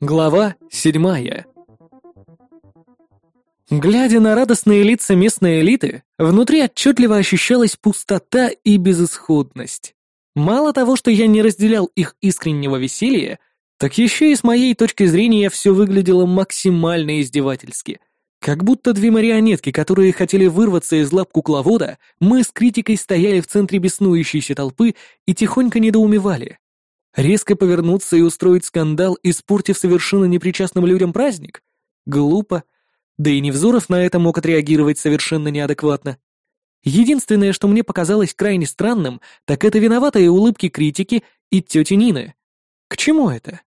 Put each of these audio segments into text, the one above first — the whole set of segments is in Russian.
Глава седьмая Глядя на радостные лица местной элиты, внутри отчетливо ощущалась пустота и безысходность. Мало того, что я не разделял их искреннего веселья, так еще и с моей точки зрения все выглядело максимально издевательски. Как будто две марионетки, которые хотели вырваться из лап кукловода, мы с критикой стояли в центре беснующейся толпы и тихонько недоумевали. Резко повернуться и устроить скандал, испортив совершенно непричастным людям праздник? Глупо. Да и Невзоров на это мог отреагировать совершенно неадекватно. Единственное, что мне показалось крайне странным, так это виноватые улыбки критики и тети Нины. К чему это?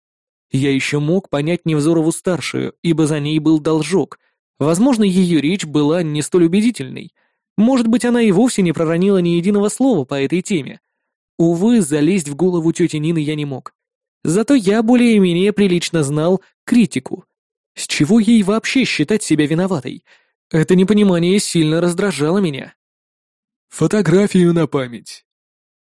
Я еще мог понять Невзорову-старшую, ибо за ней был должок. Возможно, ее речь была не столь убедительной. Может быть, она и вовсе не проронила ни единого слова по этой теме. Увы, залезть в голову тети Нины я не мог. Зато я более-менее прилично знал критику. С чего ей вообще считать себя виноватой? Это непонимание сильно раздражало меня. «Фотографию на память».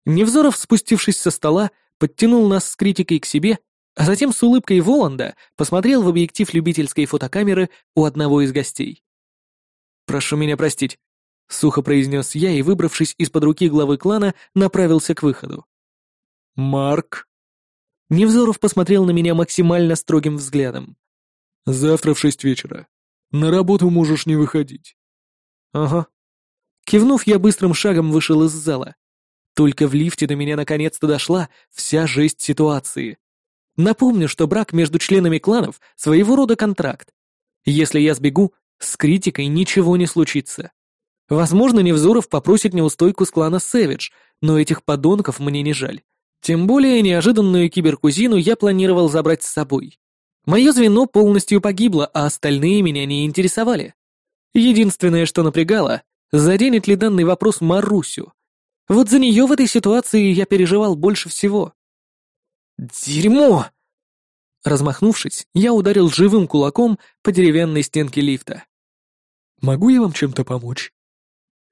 Невзоров, спустившись со стола, подтянул нас с критикой к себе, а затем с улыбкой Воланда посмотрел в объектив любительской фотокамеры у одного из гостей. «Прошу меня простить. — сухо произнес я и, выбравшись из-под руки главы клана, направился к выходу. «Марк?» Невзоров посмотрел на меня максимально строгим взглядом. «Завтра в шесть вечера. На работу можешь не выходить». «Ага». Кивнув, я быстрым шагом вышел из зала. Только в лифте до меня наконец-то дошла вся жесть ситуации. Напомню, что брак между членами кланов — своего рода контракт. Если я сбегу, с критикой ничего не случится. Возможно, Невзоров попросит неустойку с клана Сэвидж, но этих подонков мне не жаль. Тем более неожиданную киберкузину я планировал забрать с собой. Мое звено полностью погибло, а остальные меня не интересовали. Единственное, что напрягало, заденет ли данный вопрос Марусю. Вот за нее в этой ситуации я переживал больше всего. «Дерьмо!» Размахнувшись, я ударил живым кулаком по деревянной стенке лифта. «Могу я вам чем-то помочь?»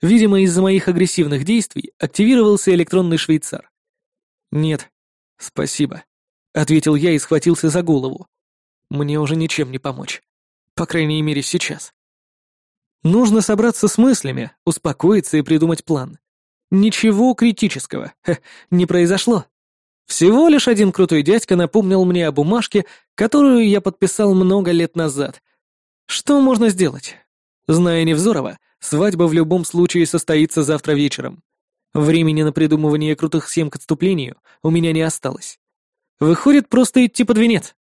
Видимо, из-за моих агрессивных действий активировался электронный швейцар. «Нет, спасибо», — ответил я и схватился за голову. «Мне уже ничем не помочь. По крайней мере, сейчас». Нужно собраться с мыслями, успокоиться и придумать план. Ничего критического Ха, не произошло. Всего лишь один крутой дядька напомнил мне о бумажке, которую я подписал много лет назад. Что можно сделать? Зная Невзорова, Свадьба в любом случае состоится завтра вечером. Времени на придумывание крутых схем к отступлению у меня не осталось. Выходит, просто идти под венец.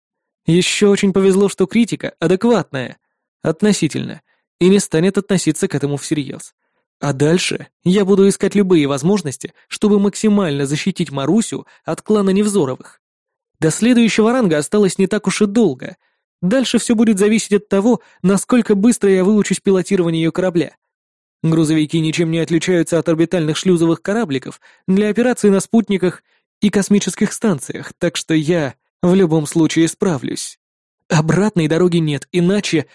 Еще очень повезло, что критика адекватная, относительно, и не станет относиться к этому всерьез. А дальше я буду искать любые возможности, чтобы максимально защитить Марусю от клана Невзоровых. До следующего ранга осталось не так уж и долго. Дальше все будет зависеть от того, насколько быстро я выучусь пилотирование ее корабля. Грузовики ничем не отличаются от орбитальных шлюзовых корабликов для операций на спутниках и космических станциях, так что я в любом случае справлюсь. Обратной дороги нет, иначе...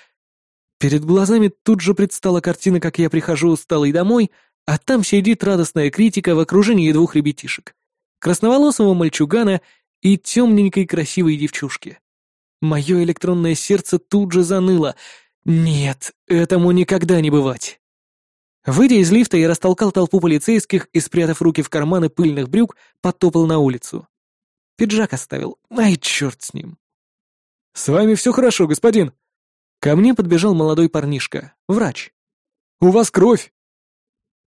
Перед глазами тут же предстала картина, как я прихожу усталый домой, а там сидит радостная критика в окружении двух ребятишек. Красноволосого мальчугана и темненькой красивой девчушки. Мое электронное сердце тут же заныло. Нет, этому никогда не бывать. Выйдя из лифта, я растолкал толпу полицейских и, спрятав руки в карманы пыльных брюк, потопал на улицу. Пиджак оставил. Ай, черт с ним. «С вами все хорошо, господин!» Ко мне подбежал молодой парнишка, врач. «У вас кровь!»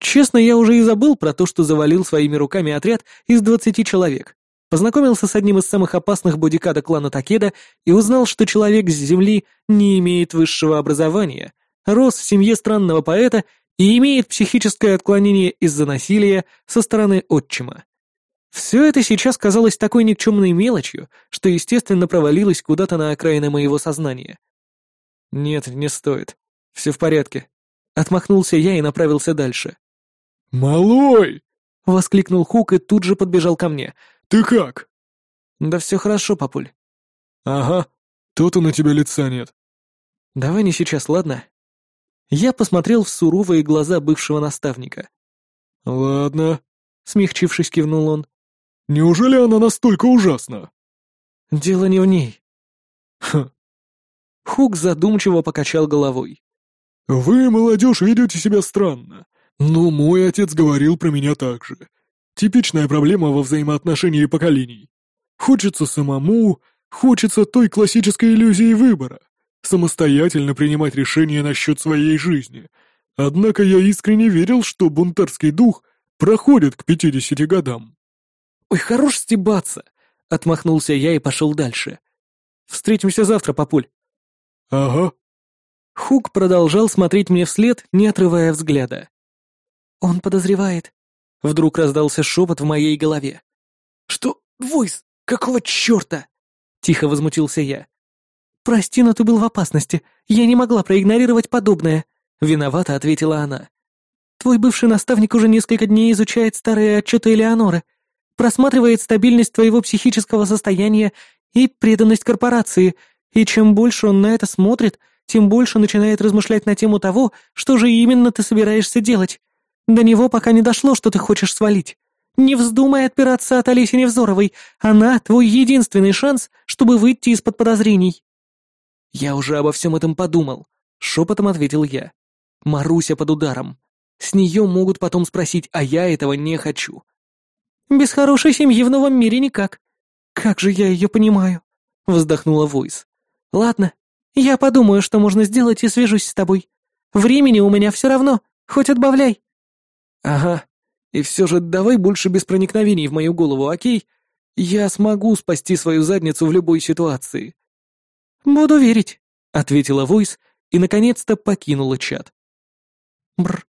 Честно, я уже и забыл про то, что завалил своими руками отряд из двадцати человек. Познакомился с одним из самых опасных бодикада клана Такеда и узнал, что человек с Земли не имеет высшего образования, рос в семье странного поэта и имеет психическое отклонение из-за насилия со стороны отчима. Все это сейчас казалось такой никчемной мелочью, что, естественно, провалилось куда-то на окраины моего сознания. «Нет, не стоит. Все в порядке». Отмахнулся я и направился дальше. «Малой!» — воскликнул Хук и тут же подбежал ко мне. «Ты как?» «Да все хорошо, папуль». «Ага, то-то на тебя лица нет». «Давай не сейчас, ладно?» Я посмотрел в суровые глаза бывшего наставника. «Ладно», — смягчившись, кивнул он. «Неужели она настолько ужасна?» «Дело не в ней». «Ха, Хук задумчиво покачал головой. «Вы, молодежь, ведете себя странно. Но мой отец говорил про меня так же. Типичная проблема во взаимоотношении поколений. Хочется самому, хочется той классической иллюзии выбора, самостоятельно принимать решения насчет своей жизни. Однако я искренне верил, что бунтарский дух проходит к пятидесяти годам. «Ой, хорош стебаться!» — отмахнулся я и пошел дальше. «Встретимся завтра, папуль». «Ага». Хук продолжал смотреть мне вслед, не отрывая взгляда. «Он подозревает». Вдруг раздался шепот в моей голове. «Что? Войс, какого черта?» Тихо возмутился я. «Прости, но ты был в опасности. Я не могла проигнорировать подобное», — виновато ответила она. «Твой бывший наставник уже несколько дней изучает старые отчеты Элеоноры, просматривает стабильность твоего психического состояния и преданность корпорации, и чем больше он на это смотрит, тем больше начинает размышлять на тему того, что же именно ты собираешься делать. До него пока не дошло, что ты хочешь свалить. Не вздумай отпираться от Олеси Невзоровой. Она — твой единственный шанс, чтобы выйти из-под подозрений». «Я уже обо всем этом подумал», — шепотом ответил я. «Маруся под ударом. С нее могут потом спросить, а я этого не хочу». «Без хорошей семьи в новом мире никак. Как же я ее понимаю?» — вздохнула Войс. «Ладно, я подумаю, что можно сделать и свяжусь с тобой. Времени у меня все равно, хоть отбавляй». «Ага. И все же давай больше без проникновений в мою голову, окей? Я смогу спасти свою задницу в любой ситуации». «Буду верить», — ответила Войс и, наконец-то, покинула чат. «Бр,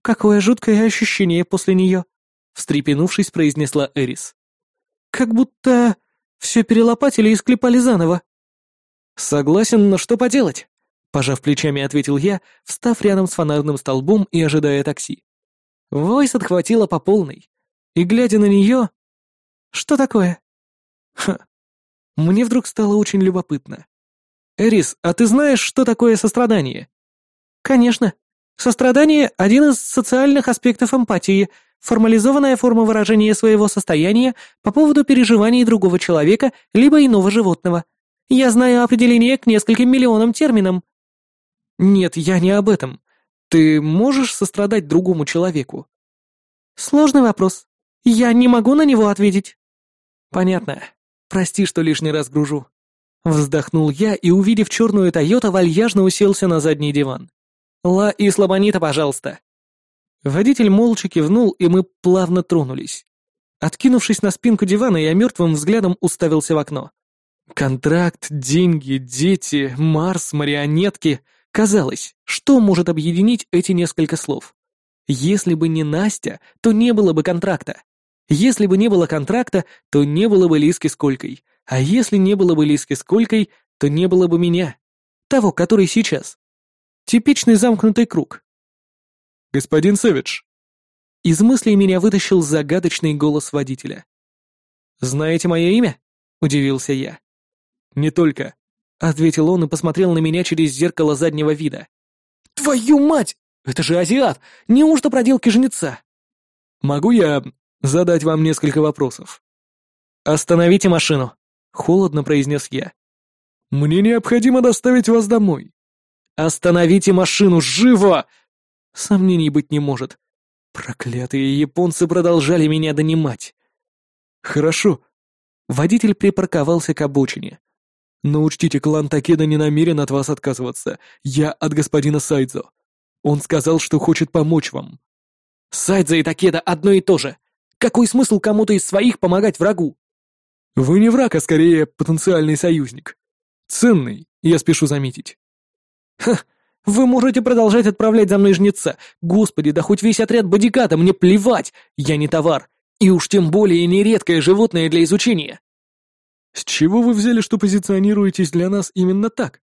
какое жуткое ощущение после нее», — встрепенувшись, произнесла Эрис. «Как будто все перелопатили и склепали заново». «Согласен, но что поделать?» Пожав плечами, ответил я, встав рядом с фонарным столбом и ожидая такси. Войс отхватила по полной. И, глядя на нее... Что такое? Ха. Мне вдруг стало очень любопытно. Эрис, а ты знаешь, что такое сострадание? Конечно. Сострадание — один из социальных аспектов эмпатии, формализованная форма выражения своего состояния по поводу переживаний другого человека либо иного животного. Я знаю определение к нескольким миллионам терминам. Нет, я не об этом. Ты можешь сострадать другому человеку? Сложный вопрос. Я не могу на него ответить. Понятно. Прости, что лишний раз гружу. Вздохнул я и, увидев черную Тойота, вальяжно уселся на задний диван. «Ла и слабонита, пожалуйста». Водитель молча кивнул, и мы плавно тронулись. Откинувшись на спинку дивана, я мертвым взглядом уставился в окно. Контракт, деньги, дети, Марс, марионетки — Казалось, что может объединить эти несколько слов? Если бы не Настя, то не было бы контракта. Если бы не было контракта, то не было бы Лиски с Колькой. А если не было бы Лиски с Колькой, то не было бы меня. Того, который сейчас. Типичный замкнутый круг. «Господин Сэвидж». Из мыслей меня вытащил загадочный голос водителя. «Знаете мое имя?» — удивился я. «Не только ответил он и посмотрел на меня через зеркало заднего вида. «Твою мать! Это же азиат! Неужто проделки жнеца?» «Могу я задать вам несколько вопросов?» «Остановите машину», — холодно произнес я. «Мне необходимо доставить вас домой». «Остановите машину, живо!» Сомнений быть не может. Проклятые японцы продолжали меня донимать. «Хорошо». Водитель припарковался к обочине. Но учтите, клан Такеда не намерен от вас отказываться. Я от господина Сайдзо. Он сказал, что хочет помочь вам. Сайдзо и Такеда одно и то же. Какой смысл кому-то из своих помогать врагу? Вы не враг, а скорее потенциальный союзник. Ценный, я спешу заметить. Ха, вы можете продолжать отправлять за мной жнеца. Господи, да хоть весь отряд бодиката, мне плевать. Я не товар. И уж тем более не редкое животное для изучения. «С чего вы взяли, что позиционируетесь для нас именно так?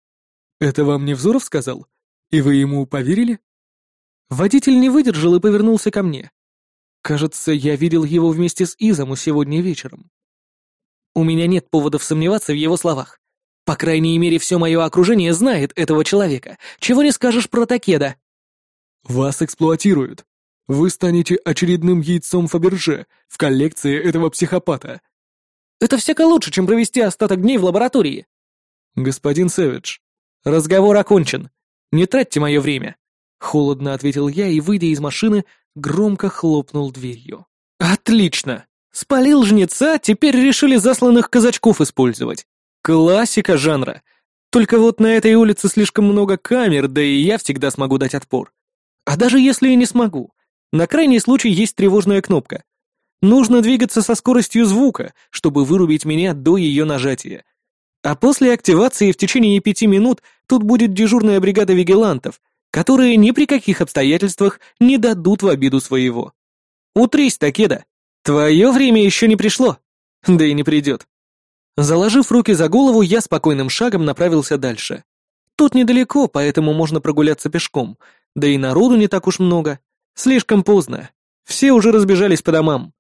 Это вам Невзоров сказал? И вы ему поверили?» Водитель не выдержал и повернулся ко мне. Кажется, я видел его вместе с Изому сегодня вечером. У меня нет поводов сомневаться в его словах. По крайней мере, все мое окружение знает этого человека. Чего не скажешь про Такеда. Вас эксплуатируют. Вы станете очередным яйцом Фаберже в коллекции этого психопата. Это всяко лучше, чем провести остаток дней в лаборатории. Господин Сэвидж, «Разговор окончен. Не тратьте мое время», — холодно ответил я и, выйдя из машины, громко хлопнул дверью. «Отлично! Спалил жнеца, теперь решили засланных казачков использовать. Классика жанра. Только вот на этой улице слишком много камер, да и я всегда смогу дать отпор. А даже если и не смогу, на крайний случай есть тревожная кнопка. Нужно двигаться со скоростью звука, чтобы вырубить меня до ее нажатия. А после активации в течение пяти минут тут будет дежурная бригада вигилантов, которые ни при каких обстоятельствах не дадут в обиду своего. Утрись, Такеда, твое время еще не пришло, да и не придет. Заложив руки за голову, я спокойным шагом направился дальше. Тут недалеко, поэтому можно прогуляться пешком, да и народу не так уж много. Слишком поздно. Все уже разбежались по домам.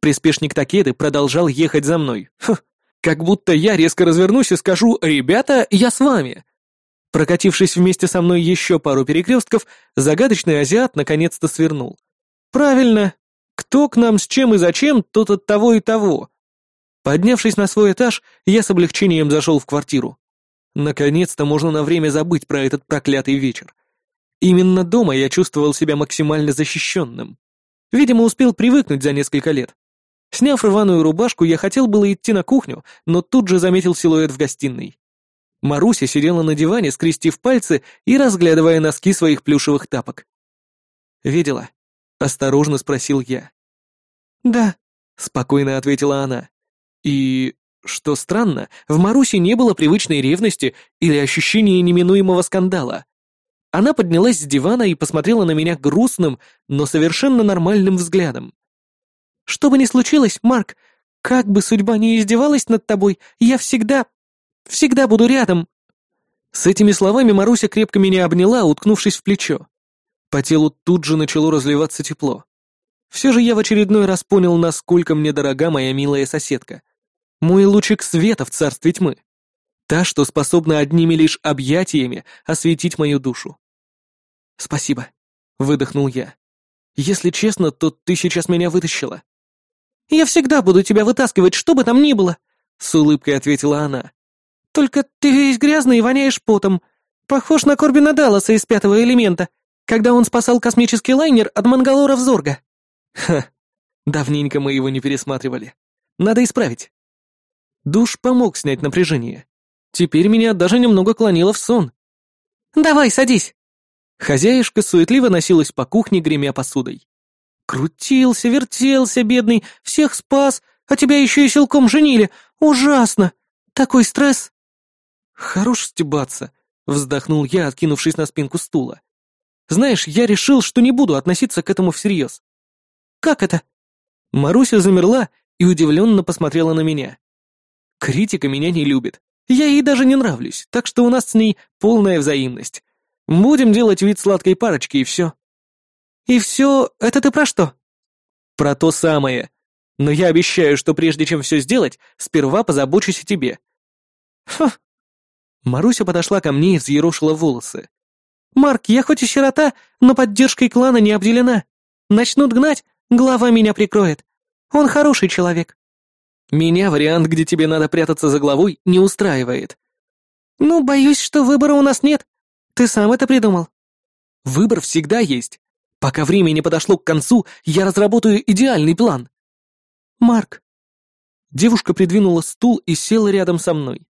Приспешник Такеды продолжал ехать за мной. Фух, как будто я резко развернусь и скажу «Ребята, я с вами!» Прокатившись вместе со мной еще пару перекрестков, загадочный азиат наконец-то свернул. «Правильно. Кто к нам с чем и зачем, тот от того и того». Поднявшись на свой этаж, я с облегчением зашел в квартиру. Наконец-то можно на время забыть про этот проклятый вечер. Именно дома я чувствовал себя максимально защищенным. Видимо, успел привыкнуть за несколько лет. Сняв рваную рубашку, я хотел было идти на кухню, но тут же заметил силуэт в гостиной. Маруся сидела на диване, скрестив пальцы и разглядывая носки своих плюшевых тапок. «Видела?» — осторожно спросил я. «Да», — спокойно ответила она. «И, что странно, в Марусе не было привычной ревности или ощущения неминуемого скандала. Она поднялась с дивана и посмотрела на меня грустным, но совершенно нормальным взглядом. «Что бы ни случилось, Марк, как бы судьба ни издевалась над тобой, я всегда Всегда буду рядом!» С этими словами Маруся крепко меня обняла, уткнувшись в плечо. По телу тут же начало разливаться тепло. Все же я в очередной раз понял, насколько мне дорога моя милая соседка. Мой лучик света в царстве тьмы. Та, что способна одними лишь объятиями осветить мою душу. «Спасибо», — выдохнул я. «Если честно, то ты сейчас меня вытащила». «Я всегда буду тебя вытаскивать, что бы там ни было», — с улыбкой ответила она. Только ты весь грязный и воняешь потом. Похож на Корбина Далласа из пятого элемента, когда он спасал космический лайнер от Мангалора Взорга. Ха, давненько мы его не пересматривали. Надо исправить. Душ помог снять напряжение. Теперь меня даже немного клонило в сон. «Давай, садись!» Хозяюшка суетливо носилась по кухне, гремя посудой. «Крутился, вертелся, бедный, всех спас, а тебя еще и силком женили. Ужасно! Такой стресс!» «Хорош стебаться», — вздохнул я, откинувшись на спинку стула. «Знаешь, я решил, что не буду относиться к этому всерьез». «Как это?» Маруся замерла и удивленно посмотрела на меня. «Критика меня не любит. Я ей даже не нравлюсь, так что у нас с ней полная взаимность. Будем делать вид сладкой парочки и все». «И все, это ты про что?» «Про то самое. Но я обещаю, что прежде чем все сделать, сперва позабочусь о тебе». «Ха, Маруся подошла ко мне и взъерошила волосы. «Марк, я хоть и сирота, но поддержкой клана не обделена. Начнут гнать, глава меня прикроет. Он хороший человек». «Меня вариант, где тебе надо прятаться за главой, не устраивает». «Ну, боюсь, что выбора у нас нет. Ты сам это придумал». «Выбор всегда есть. Пока время не подошло к концу, я разработаю идеальный план». «Марк». Девушка придвинула стул и села рядом со мной.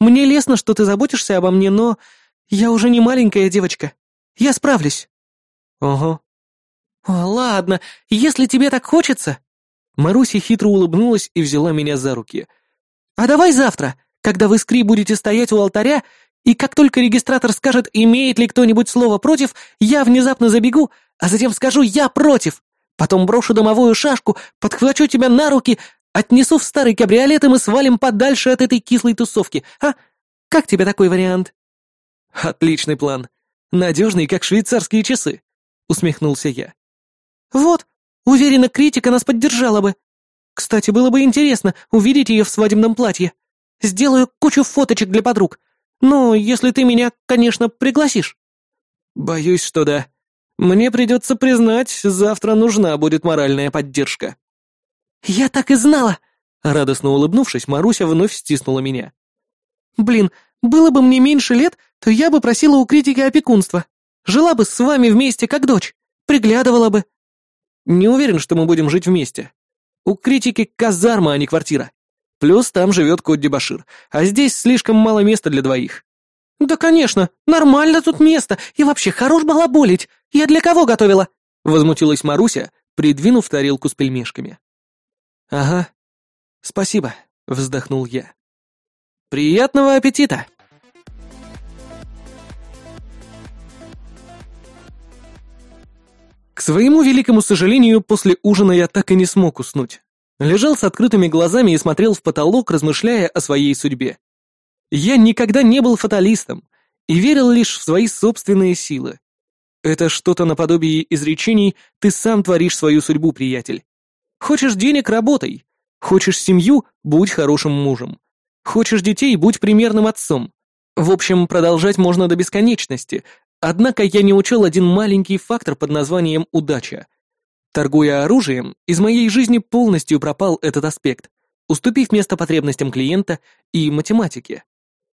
Мне лестно, что ты заботишься обо мне, но я уже не маленькая девочка. Я справлюсь». «Ого». «О, ладно, если тебе так хочется...» Маруся хитро улыбнулась и взяла меня за руки. «А давай завтра, когда вы с Кри будете стоять у алтаря, и как только регистратор скажет, имеет ли кто-нибудь слово против, я внезапно забегу, а затем скажу «я против». Потом брошу домовую шашку, подхвачу тебя на руки, Отнесу в старый кабриолет, и мы свалим подальше от этой кислой тусовки, а? Как тебе такой вариант?» «Отличный план. Надежный, как швейцарские часы», — усмехнулся я. «Вот, уверена, критика нас поддержала бы. Кстати, было бы интересно увидеть ее в свадебном платье. Сделаю кучу фоточек для подруг. Ну, если ты меня, конечно, пригласишь». «Боюсь, что да. Мне придется признать, завтра нужна будет моральная поддержка». «Я так и знала!» Радостно улыбнувшись, Маруся вновь стиснула меня. «Блин, Было бы мне меньше лет, то я бы просила у критики опекунства. Жила бы с вами вместе, как дочь. Приглядывала бы». «Не уверен, что мы будем жить вместе. У критики казарма, а не квартира. Плюс там живет кот Дебашир, а здесь слишком мало места для двоих». «Да, конечно, нормально тут место, и вообще хорош балаболить. Я для кого готовила?» Возмутилась Маруся, придвинув тарелку с пельмешками. «Ага, спасибо», — вздохнул я. «Приятного аппетита!» К своему великому сожалению, после ужина я так и не смог уснуть. Лежал с открытыми глазами и смотрел в потолок, размышляя о своей судьбе. Я никогда не был фаталистом и верил лишь в свои собственные силы. Это что-то наподобие изречений «ты сам творишь свою судьбу, приятель». Хочешь денег – работай. Хочешь семью – будь хорошим мужем. Хочешь детей – будь примерным отцом. В общем, продолжать можно до бесконечности, однако я не учел один маленький фактор под названием «удача». Торгуя оружием, из моей жизни полностью пропал этот аспект, уступив место потребностям клиента и математике.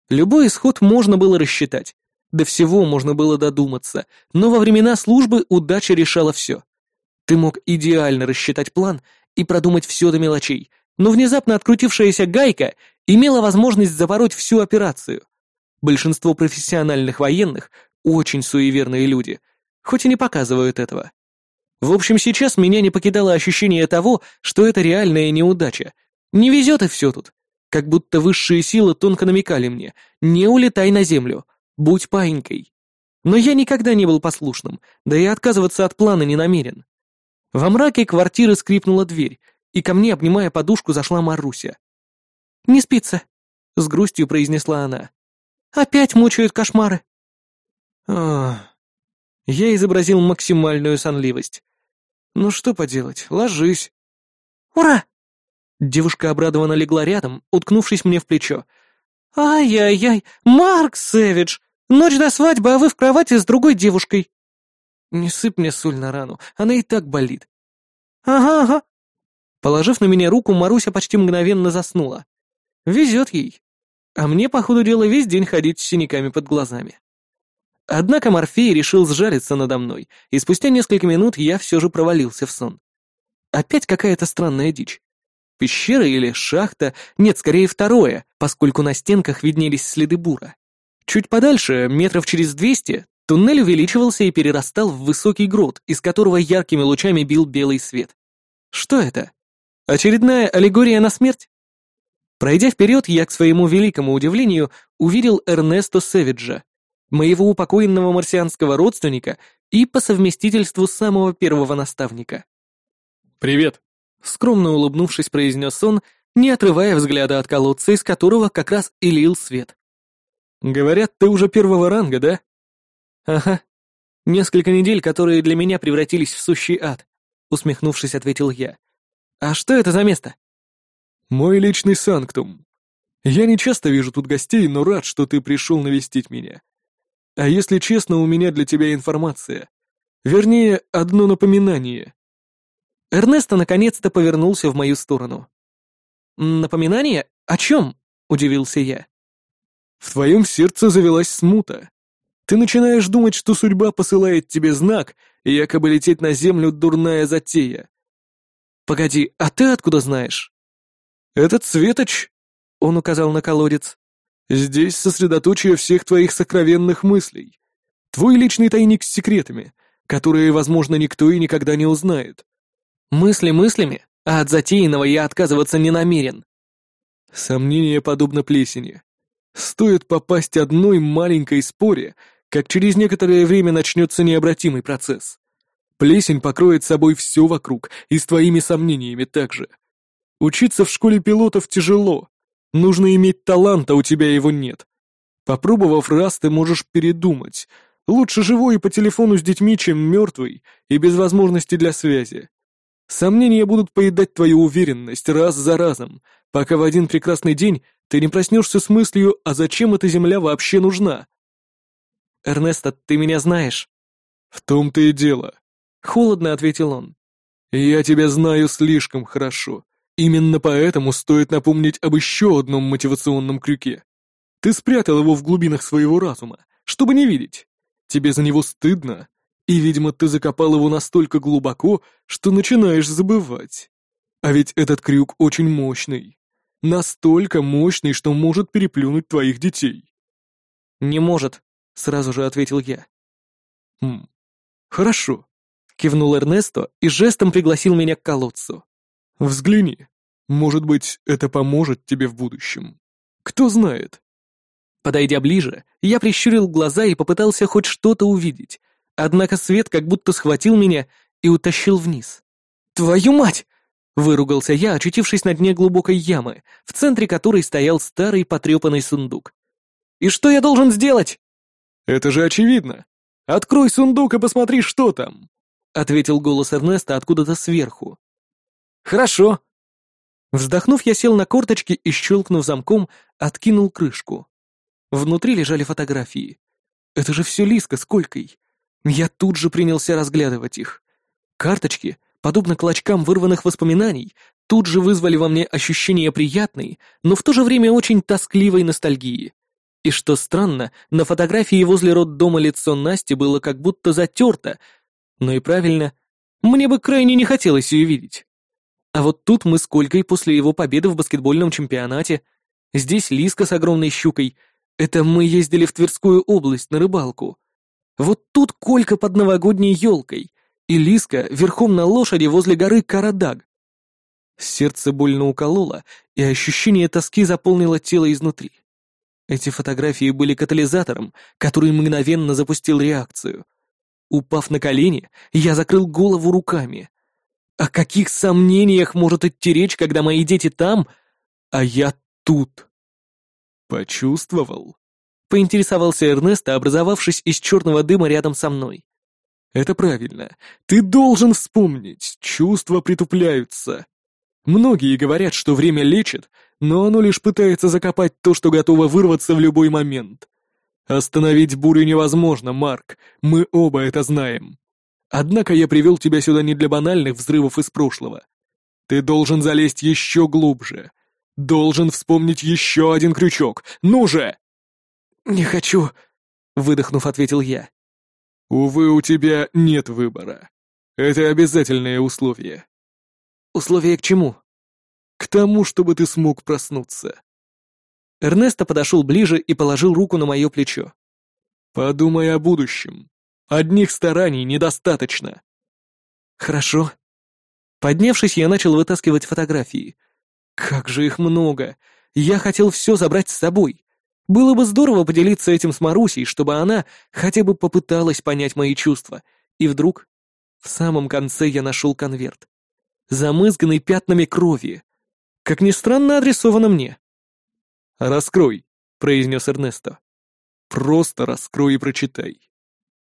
Любой исход можно было рассчитать, до всего можно было додуматься, но во времена службы удача решала все. Ты мог идеально рассчитать план и продумать все до мелочей, но внезапно открутившаяся гайка имела возможность запороть всю операцию. Большинство профессиональных военных очень суеверные люди, хоть и не показывают этого. В общем, сейчас меня не покидало ощущение того, что это реальная неудача. Не везет и все тут. Как будто высшие силы тонко намекали мне «не улетай на землю, будь паинькой». Но я никогда не был послушным, да и отказываться от плана не намерен. Во мраке квартиры скрипнула дверь, и ко мне, обнимая подушку, зашла Маруся. «Не спится», — с грустью произнесла она. «Опять мучают кошмары». Ах. Я изобразил максимальную сонливость. Ну что поделать, ложись. «Ура!» Девушка обрадованно легла рядом, уткнувшись мне в плечо. «Ай-яй-яй, Марк Сэвидж! Ночь до свадьбы, а вы в кровати с другой девушкой!» «Не сыпь мне соль на рану, она и так болит». «Ага, ага». Положив на меня руку, Маруся почти мгновенно заснула. Везет ей. А мне, по ходу дела, весь день ходить с синяками под глазами. Однако Морфей решил сжалиться надо мной, и спустя несколько минут я все же провалился в сон. Опять какая-то странная дичь. Пещера или шахта? Нет, скорее второе, поскольку на стенках виднелись следы бура. Чуть подальше, метров через двести, туннель увеличивался и перерастал в высокий грот, из которого яркими лучами бил белый свет. Что это? Очередная аллегория на смерть? Пройдя вперед, я, к своему великому удивлению, увидел Эрнесто Севиджа, моего упокоенного марсианского родственника и по совместительству самого первого наставника. «Привет», Скромно улыбнувшись, произнес он, не отрывая взгляда от колодца, из которого как раз и лил свет. «Говорят, ты уже первого ранга, да?» «Ага. Несколько недель, которые для меня превратились в сущий ад», усмехнувшись, ответил я. «А что это за место?» «Мой личный санктум. Я не часто вижу тут гостей, но рад, что ты пришел навестить меня. А если честно, у меня для тебя информация. Вернее, одно напоминание. Эрнесто наконец-то повернулся в мою сторону. «Напоминание? О чем?» — удивился я. «В твоем сердце завелась смута. Ты начинаешь думать, что судьба посылает тебе знак, и якобы лететь на землю дурная затея». «Погоди, а ты откуда знаешь?» «Этот Светоч», — он указал на колодец, — «здесь сосредоточие всех твоих сокровенных мыслей. Твой личный тайник с секретами, которые, возможно, никто и никогда не узнает. Мысли мыслями, а от затеянного я отказываться не намерен. Сомнение подобно плесени. Стоит попасть одной маленькой споре, как через некоторое время начнется необратимый процесс. Плесень покроет собой все вокруг, и с твоими сомнениями также. Учиться в школе пилотов тяжело. Нужно иметь талант, а у тебя его нет. Попробовав раз, ты можешь передумать. Лучше живой и по телефону с детьми, чем мертвый и без возможности для связи. Сомнения будут поедать твою уверенность раз за разом, пока в один прекрасный день ты не проснешься с мыслью, а зачем эта земля вообще нужна? «Эрнесто, ты меня знаешь?» «В том-то и дело», — холодно ответил он. «Я тебя знаю слишком хорошо. Именно поэтому стоит напомнить об еще одном мотивационном крюке. Ты спрятал его в глубинах своего разума, чтобы не видеть. Тебе за него стыдно, и, видимо, ты закопал его настолько глубоко, что начинаешь забывать. А ведь этот крюк очень мощный. Настолько мощный, что может переплюнуть твоих детей. «Не может», — сразу же ответил я. «Хм, хорошо», — кивнул Эрнесто и жестом пригласил меня к колодцу. «Взгляни. Может быть, это поможет тебе в будущем. Кто знает». Подойдя ближе, я прищурил глаза и попытался хоть что-то увидеть, однако свет как будто схватил меня и утащил вниз. «Твою мать!» Выругался я, очутившись на дне глубокой ямы, в центре которой стоял старый потрепанный сундук. «И что я должен сделать?» «Это же очевидно. Открой сундук и посмотри, что там», — ответил голос Эрнеста откуда-то сверху. «Хорошо». Вздохнув, я сел на корточки и, щелкнув замком, откинул крышку. Внутри лежали фотографии. Это же все Лиска с Колькой. Я тут же принялся разглядывать их. Карточки подобно клочкам вырванных воспоминаний, тут же вызвали во мне ощущение приятной, но в то же время очень тоскливой ностальгии. И что странно, на фотографии возле роддома лицо Насти было как будто затерто, но и правильно, мне бы крайне не хотелось ее видеть. А вот тут мы с Колькой после его победы в баскетбольном чемпионате, здесь Лиска с огромной щукой, это мы ездили в Тверскую область на рыбалку. Вот тут Колька под новогодней елкой, и Лиска верхом на лошади возле горы Карадаг. Сердце больно укололо, и ощущение тоски заполнило тело изнутри. Эти фотографии были катализатором, который мгновенно запустил реакцию. Упав на колени, я закрыл голову руками. О каких сомнениях может идти речь, когда мои дети там, а я тут? Почувствовал? Поинтересовался Эрнеста, образовавшись из черного дыма рядом со мной. Это правильно. Ты должен вспомнить, чувства притупляются. Многие говорят, что время лечит, но оно лишь пытается закопать то, что готово вырваться в любой момент. Остановить бурю невозможно, Марк, мы оба это знаем. Однако я привел тебя сюда не для банальных взрывов из прошлого. Ты должен залезть еще глубже. Должен вспомнить еще один крючок. Ну же! «Не хочу», — выдохнув, ответил я. Увы, у тебя нет выбора. Это обязательное условие. Условие к чему? К тому, чтобы ты смог проснуться. Эрнесто подошел ближе и положил руку на мое плечо. Подумай о будущем. Одних стараний недостаточно. Хорошо. Поднявшись, я начал вытаскивать фотографии. Как же их много! Я хотел все забрать с собой. Было бы здорово поделиться этим с Марусей, чтобы она хотя бы попыталась понять мои чувства. И вдруг, в самом конце я нашел конверт. Замызганный пятнами крови. Как ни странно, адресовано мне. «Раскрой», — произнес Эрнесто. «Просто раскрой и прочитай.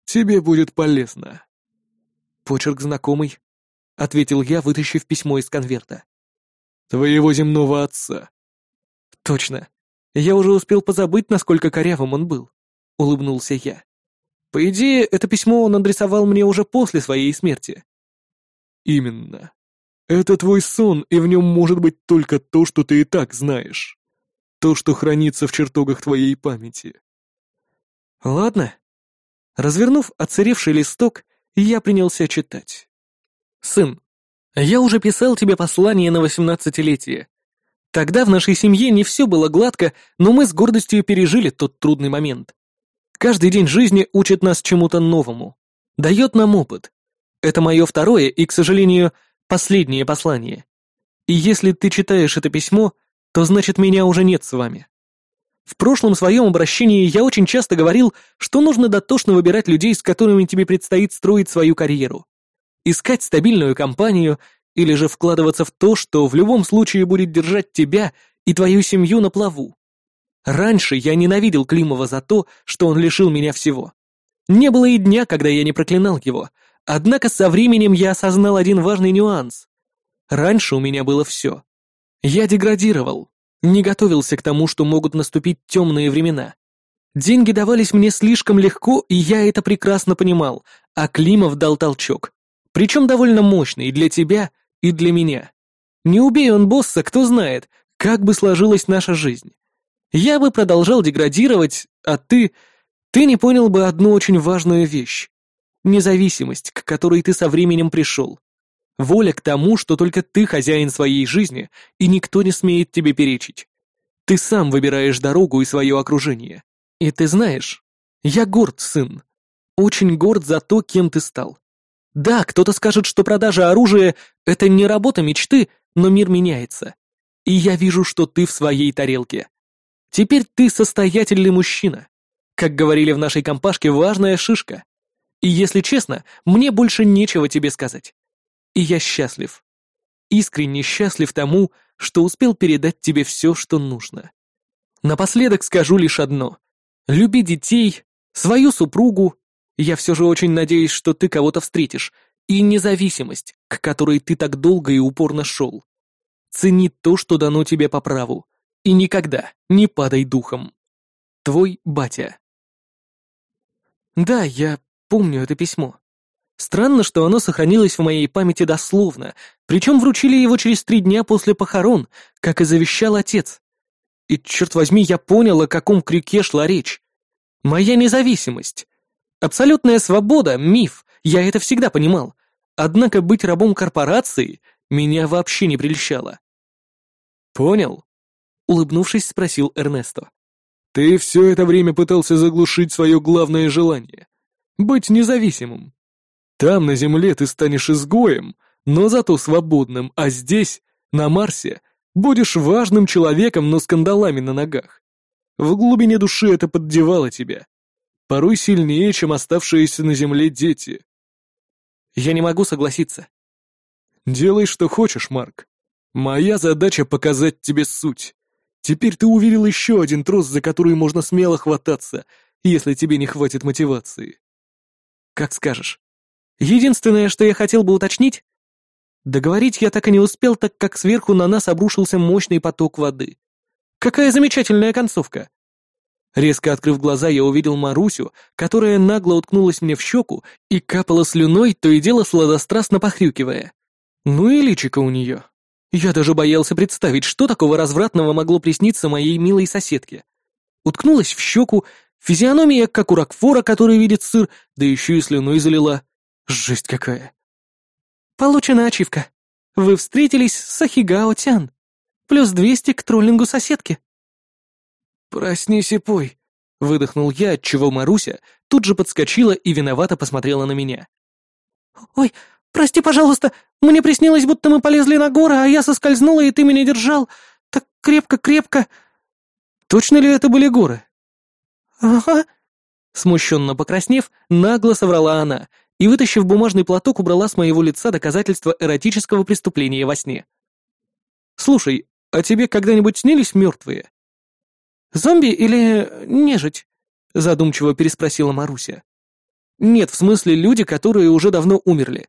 Тебе будет полезно». «Почерк знакомый», — ответил я, вытащив письмо из конверта. «Твоего земного отца». «Точно. Я уже успел позабыть, насколько корявым он был», — улыбнулся я. «По идее, это письмо он адресовал мне уже после своей смерти». «Именно. Это твой сон, и в нем может быть только то, что ты и так знаешь. То, что хранится в чертогах твоей памяти». «Ладно». Развернув оцаревший листок, я принялся читать. «Сын, я уже писал тебе послание на восемнадцатилетие. Тогда в нашей семье не все было гладко, но мы с гордостью пережили тот трудный момент. Каждый день жизни учит нас чему-то новому, дает нам опыт. Это мое второе и, к сожалению, последнее послание. И если ты читаешь это письмо, то значит меня уже нет с вами. В прошлом своем обращении я очень часто говорил, что нужно дотошно выбирать людей, с которыми тебе предстоит строить свою карьеру. Искать стабильную компанию или же вкладываться в то, что в любом случае будет держать тебя и твою семью на плаву. Раньше я ненавидел Климова за то, что он лишил меня всего. Не было и дня, когда я не проклинал его, однако со временем я осознал один важный нюанс. Раньше у меня было все. Я деградировал, не готовился к тому, что могут наступить темные времена. Деньги давались мне слишком легко, и я это прекрасно понимал, а Климов дал толчок. Причем довольно мощный для тебя и для меня. Не убей он босса, кто знает, как бы сложилась наша жизнь. Я бы продолжал деградировать, а ты... Ты не понял бы одну очень важную вещь. Независимость, к которой ты со временем пришел. Воля к тому, что только ты хозяин своей жизни, и никто не смеет тебе перечить. Ты сам выбираешь дорогу и свое окружение. И ты знаешь, я горд, сын. Очень горд за то, кем ты стал. Да, кто-то скажет, что продажа оружия — это не работа мечты, но мир меняется. И я вижу, что ты в своей тарелке. Теперь ты состоятельный мужчина. Как говорили в нашей компашке, важная шишка. И если честно, мне больше нечего тебе сказать. И я счастлив. Искренне счастлив тому, что успел передать тебе все, что нужно. Напоследок скажу лишь одно. Люби детей, свою супругу. Я все же очень надеюсь, что ты кого-то встретишь. И независимость, к которой ты так долго и упорно шел. Цени то, что дано тебе по праву. И никогда не падай духом. Твой батя. Да, я помню это письмо. Странно, что оно сохранилось в моей памяти дословно, причем вручили его через три дня после похорон, как и завещал отец. И, черт возьми, я понял, о каком крюке шла речь. Моя независимость. Абсолютная свобода — миф, я это всегда понимал. Однако быть рабом корпорации меня вообще не прельщало. «Понял?» — улыбнувшись, спросил Эрнесто. «Ты все это время пытался заглушить свое главное желание — быть независимым. Там, на Земле, ты станешь изгоем, но зато свободным, а здесь, на Марсе, будешь важным человеком, но скандалами на ногах. В глубине души это поддевало тебя. Порой сильнее, чем оставшиеся на Земле дети. Я не могу согласиться. Делай, что хочешь, Марк. Моя задача — показать тебе суть. Теперь ты увидел еще один трос, за который можно смело хвататься, если тебе не хватит мотивации. Как скажешь. Единственное, что я хотел бы уточнить... Договорить я так и не успел, так как сверху на нас обрушился мощный поток воды. Какая замечательная концовка! Резко открыв глаза, я увидел Марусю, которая нагло уткнулась мне в щеку и капала слюной, то и дело сладострастно похрюкивая. Ну и личико у нее. Я даже боялся представить, что такого развратного могло присниться моей милой соседке. Уткнулась в щеку, физиономия, как у Рокфора, который видит сыр, да еще и слюной залила. Жесть какая. Получена ачивка. Вы встретились с Ахигао-тян. Плюс двести к троллингу соседки. «Проснись и пой», — выдохнул я, отчего Маруся тут же подскочила и виновато посмотрела на меня. «Ой, прости, пожалуйста, мне приснилось, будто мы полезли на горы, а я соскользнула, и ты меня держал. Так крепко-крепко...» «Точно ли это были горы?» «Ага», — смущенно покраснев, нагло соврала она и, вытащив бумажный платок, убрала с моего лица доказательства эротического преступления во сне. «Слушай, а тебе когда-нибудь снились мертвые?» «Зомби или нежить?» — задумчиво переспросила Маруся. «Нет, в смысле люди, которые уже давно умерли».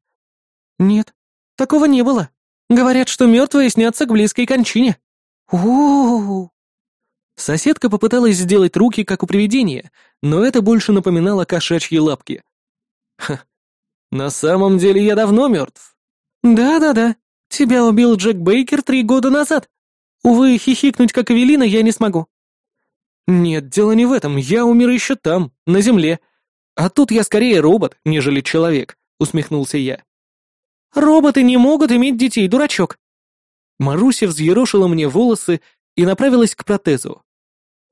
«Нет, такого не было. Говорят, что мертвые снятся к близкой кончине». «У-у-у!» Соседка попыталась сделать руки, как у привидения, но это больше напоминало кошачьи лапки. Ха, на самом деле я давно мертв. Да-да-да, тебя убил Джек Бейкер три года назад. Увы, хихикнуть как Эвелина я не смогу. Нет, дело не в этом, я умер еще там, на земле. А тут я скорее робот, нежели человек, усмехнулся я. Роботы не могут иметь детей, дурачок. Маруся взъерошила мне волосы и направилась к протезу.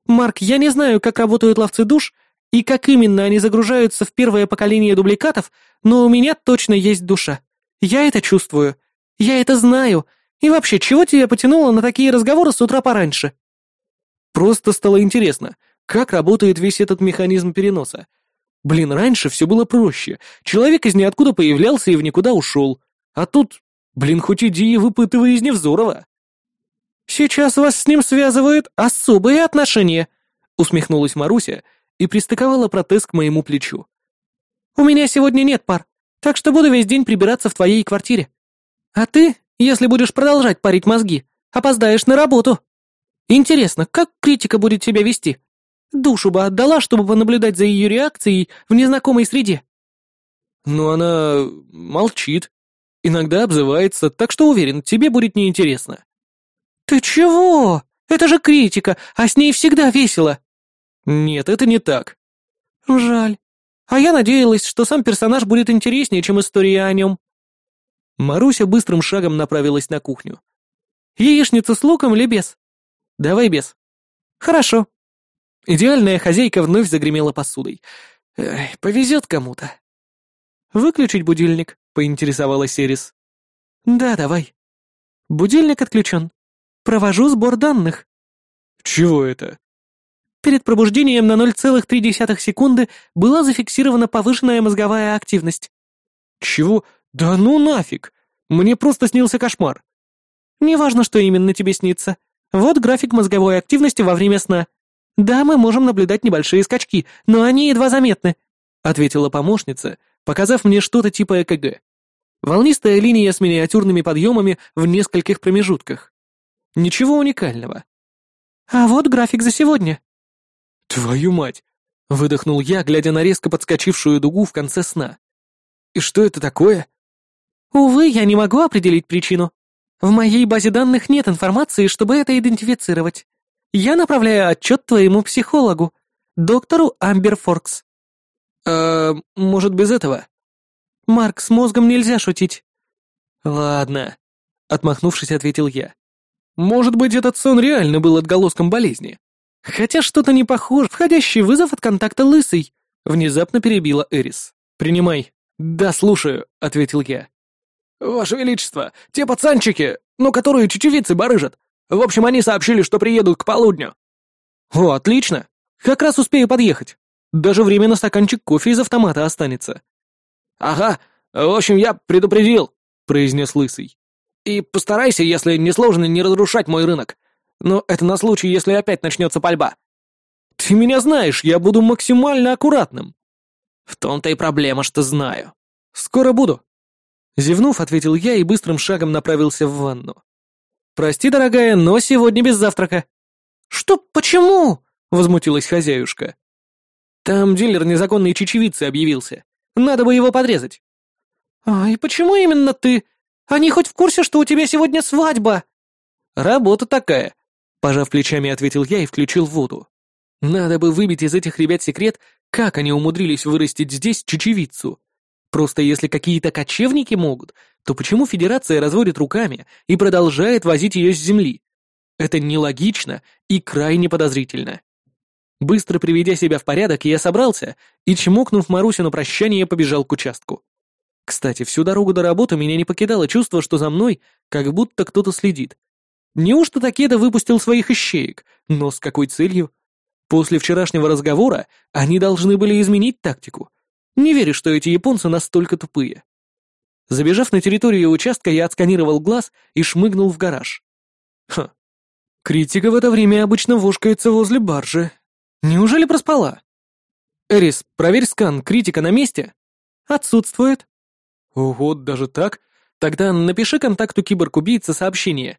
«Марк, я не знаю, как работают ловцы душ, и как именно они загружаются в первое поколение дубликатов, но у меня точно есть душа. Я это чувствую. Я это знаю. И вообще, чего тебя потянуло на такие разговоры с утра пораньше? Просто стало интересно, как работает весь этот механизм переноса. Блин, раньше все было проще. Человек из ниоткуда появлялся и в никуда ушел. А тут, блин, хоть иди и выпытывай из Невзорова. «Сейчас вас с ним связывают особые отношения», — усмехнулась Маруся, — и пристыковала протез к моему плечу. «У меня сегодня нет пар, так что буду весь день прибираться в твоей квартире. А ты, если будешь продолжать парить мозги, опоздаешь на работу. Интересно, как критика будет тебя вести? Душу бы отдала, чтобы понаблюдать за ее реакцией в незнакомой среде». «Ну, она молчит, иногда обзывается, так что уверен, тебе будет неинтересно». «Ты чего?» Это же критика, а с ней всегда весело!» «Нет, это не так». «Жаль. А я надеялась, что сам персонаж будет интереснее, чем история о нем». Маруся быстрым шагом направилась на кухню. «Яичницу с луком или без?» «Давай без». «Хорошо». Идеальная хозяйка вновь загремела посудой. Эх, повезет кому-то. «Выключить будильник?» — поинтересовалась Эрис. «Да, давай». «Будильник отключен. Провожу сбор данных». «Чего это?» Перед пробуждением на 0,3 секунды была зафиксирована повышенная мозговая активность. «Чего? Да ну нафиг! Мне просто снился кошмар». «Неважно, что именно тебе снится. Вот график мозговой активности во время сна. Да, мы можем наблюдать небольшие скачки, но они едва заметны», — ответила помощница, показав мне что-то типа ЭКГ. Волнистая линия с миниатюрными подъемами в нескольких промежутках. Ничего уникального. «А вот график за сегодня», «Твою мать!» — выдохнул я, глядя на резко подскочившую дугу в конце сна. «И что это такое?» «Увы, я не могу определить причину. В моей базе данных нет информации, чтобы это идентифицировать. Я направляю отчет твоему психологу, доктору Амбер Форкс». «Э, может, без этого?» «Марк, с мозгом нельзя шутить». «Ладно», — отмахнувшись, ответил я. «Может быть, этот сон реально был отголоском болезни?» «Хотя что-то не похоже. Входящий вызов от контакта лысый», — внезапно перебила Эрис. «Принимай». «Да, слушаю», — ответил я. «Ваше Величество, те пацанчики, ну, которые чечевицы барыжат. В общем, они сообщили, что приедут к полудню». «О, отлично. Как раз успею подъехать. Даже время на стаканчик кофе из автомата останется». «Ага, в общем, я предупредил», — произнес Лысый. «И постарайся, если не сложно, не разрушать мой рынок. Но это на случай, если опять начнется пальба. Ты меня знаешь, я буду максимально аккуратным. В том-то и проблема, что знаю. Скоро буду. Зевнув, ответил я и быстрым шагом направился в ванну. Прости, дорогая, но сегодня без завтрака. Что, почему? Возмутилась хозяюшка. Там дилер незаконной чечевицы объявился. Надо бы его подрезать. А и почему именно ты? Они хоть в курсе, что у тебя сегодня свадьба? Работа такая. Пожав плечами, ответил я и включил воду. Надо бы выбить из этих ребят секрет, как они умудрились вырастить здесь чечевицу. Просто если какие-то кочевники могут, то почему Федерация разводит руками и продолжает возить ее с земли? Это нелогично и крайне подозрительно. Быстро приведя себя в порядок, я собрался и, чмокнув Марусю на прощание, побежал к участку. Кстати, всю дорогу до работы меня не покидало чувство, что за мной как будто кто-то следит, Неужто Такеда выпустил своих ищеек? Но с какой целью? После вчерашнего разговора они должны были изменить тактику. Не верю, что эти японцы настолько тупые. Забежав на территорию участка, я отсканировал глаз и шмыгнул в гараж. Ха. Критика в это время обычно вошкается возле баржи. Неужели проспала? Эрис, проверь скан, критика на месте? Отсутствует. Ого, даже так? Тогда напиши контакту киборг-убийцы сообщение.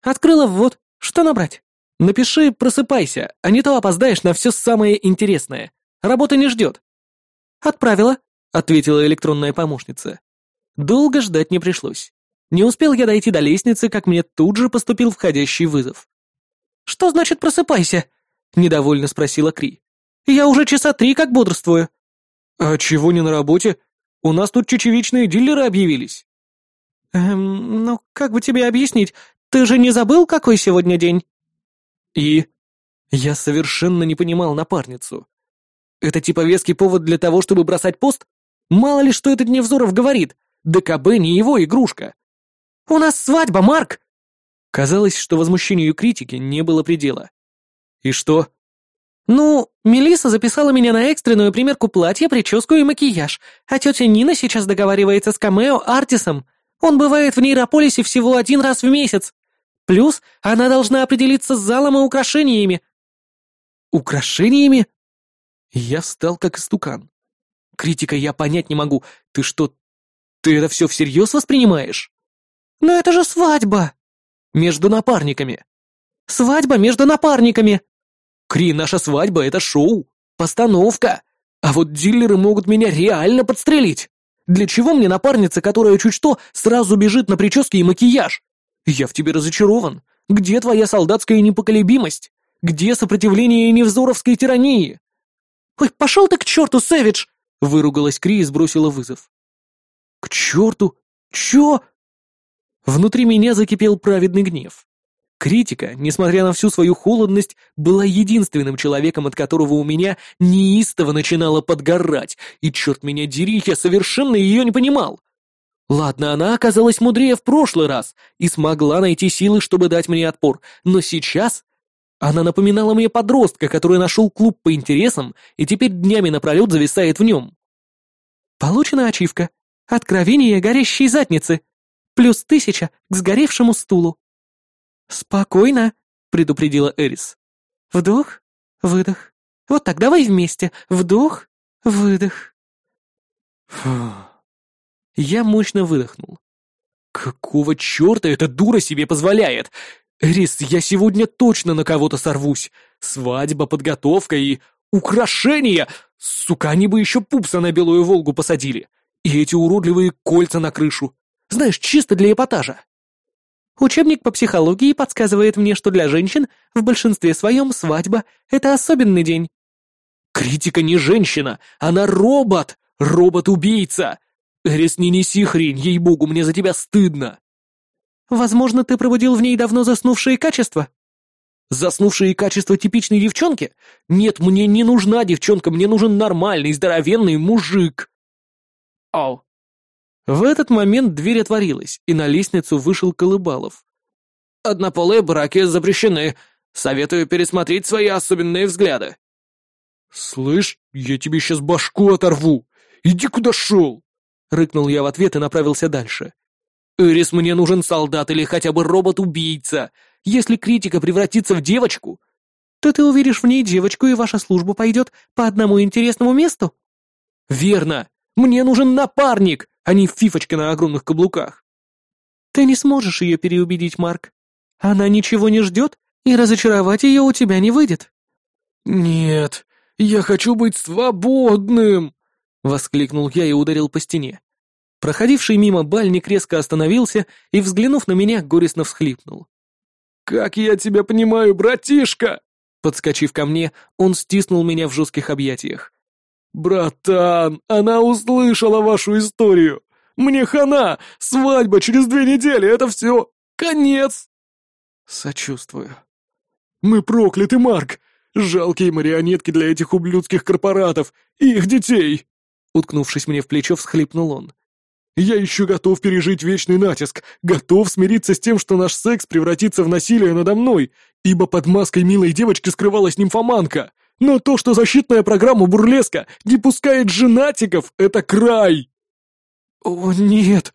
Открыла ввод. Что набрать? Напиши «просыпайся», а не то опоздаешь на все самое интересное. Работа не ждет. Отправила, ответила электронная помощница. Долго ждать не пришлось. Не успел я дойти до лестницы, как мне тут же поступил входящий вызов. «Что значит «просыпайся»?» — недовольно спросила Кри. «Я уже часа три как бодрствую». «А чего не на работе? У нас тут чечевичные дилеры объявились». «Эм, ну, как бы тебе объяснить? Ты же не забыл, какой сегодня день?» «И?» Я совершенно не понимал напарницу. «Это типа веский повод для того, чтобы бросать пост? Мало ли, что этот Невзоров говорит. ДКБ не его игрушка». «У нас свадьба, Марк!» Казалось, что возмущению критики не было предела. «И что?» «Ну, Мелиса записала меня на экстренную примерку платья, прическу и макияж, а тетя Нина сейчас договаривается с Камео Артисом. Он бывает в нейрополисе всего один раз в месяц. Плюс она должна определиться с залом и украшениями». «Украшениями?» Я встал как истукан. «Критика я понять не могу. Ты что, ты это все всерьез воспринимаешь?» «Но это же свадьба!» «Между напарниками!» «Свадьба между напарниками!» «Кри, наша свадьба — это шоу, постановка, а вот дилеры могут меня реально подстрелить!» Для чего мне напарница, которая чуть что сразу бежит на прическе и макияж? Я в тебе разочарован. Где твоя солдатская непоколебимость? Где сопротивление невзоровской тирании?» «Ой, пошел ты к черту, Сэвидж!» — выругалась Кри и сбросила вызов. «К черту? Чё?» Внутри меня закипел праведный гнев. Критика, несмотря на всю свою холодность, была единственным человеком, от которого у меня неистово начинало подгорать, и, черт меня дери, я совершенно ее не понимал. Ладно, она оказалась мудрее в прошлый раз и смогла найти силы, чтобы дать мне отпор, но сейчас она напоминала мне подростка, который нашел клуб по интересам и теперь днями напролет зависает в нем. Получена ачивка. Откровение горящей задницы. Плюс тысяча к сгоревшему стулу. «Спокойно», — предупредила Эрис. «Вдох, выдох. Вот так давай вместе. Вдох, выдох». Фу. Я мощно выдохнул. «Какого черта эта дура себе позволяет? Эрис, я сегодня точно на кого-то сорвусь. Свадьба, подготовка и... украшения! Сука, они бы еще пупса на белую Волгу посадили. И эти уродливые кольца на крышу. Знаешь, чисто для эпатажа. Учебник по психологии подсказывает мне, что для женщин в большинстве своем свадьба — это особенный день. Критика не женщина, она робот, робот-убийца. Эрис, не неси хрень, ей-богу, мне за тебя стыдно. Возможно, ты пробудил в ней давно заснувшие качества? Заснувшие качества типичной девчонки? Нет, мне не нужна девчонка, мне нужен нормальный, здоровенный мужик. Ау. В этот момент дверь отворилась, и на лестницу вышел Колыбалов. «Однополые браки запрещены. Советую пересмотреть свои особенные взгляды». «Слышь, я тебе сейчас башку оторву! Иди куда шел!» Рыкнул я в ответ и направился дальше. «Эрис, мне нужен солдат или хотя бы робот-убийца. Если критика превратится в девочку...» «То ты уверишь в ней девочку, и ваша служба пойдет по одному интересному месту?» «Верно! Мне нужен напарник, а не фифочка на огромных каблуках!» «Ты не сможешь ее переубедить, Марк. Она ничего не ждет, и разочаровать ее у тебя не выйдет». «Нет, я хочу быть свободным!» — воскликнул я и ударил по стене. Проходивший мимо бальник резко остановился и, взглянув на меня, горестно всхлипнул. «Как я тебя понимаю, братишка!» Подскочив ко мне, он стиснул меня в жестких объятиях. «Братан, она услышала вашу историю! Мне хана! Свадьба через две недели, это все! Конец!» «Сочувствую». «Мы прокляты, Марк! Жалкие марионетки для этих ублюдских корпоратов и их детей!» Уткнувшись мне в плечо, всхлипнул он. Я еще готов пережить вечный натиск, готов смириться с тем, что наш секс превратится в насилие надо мной, ибо под маской милой девочки скрывалась нимфоманка. Но то, что защитная программа Бурлеска не пускает женатиков, это край!» «О, нет!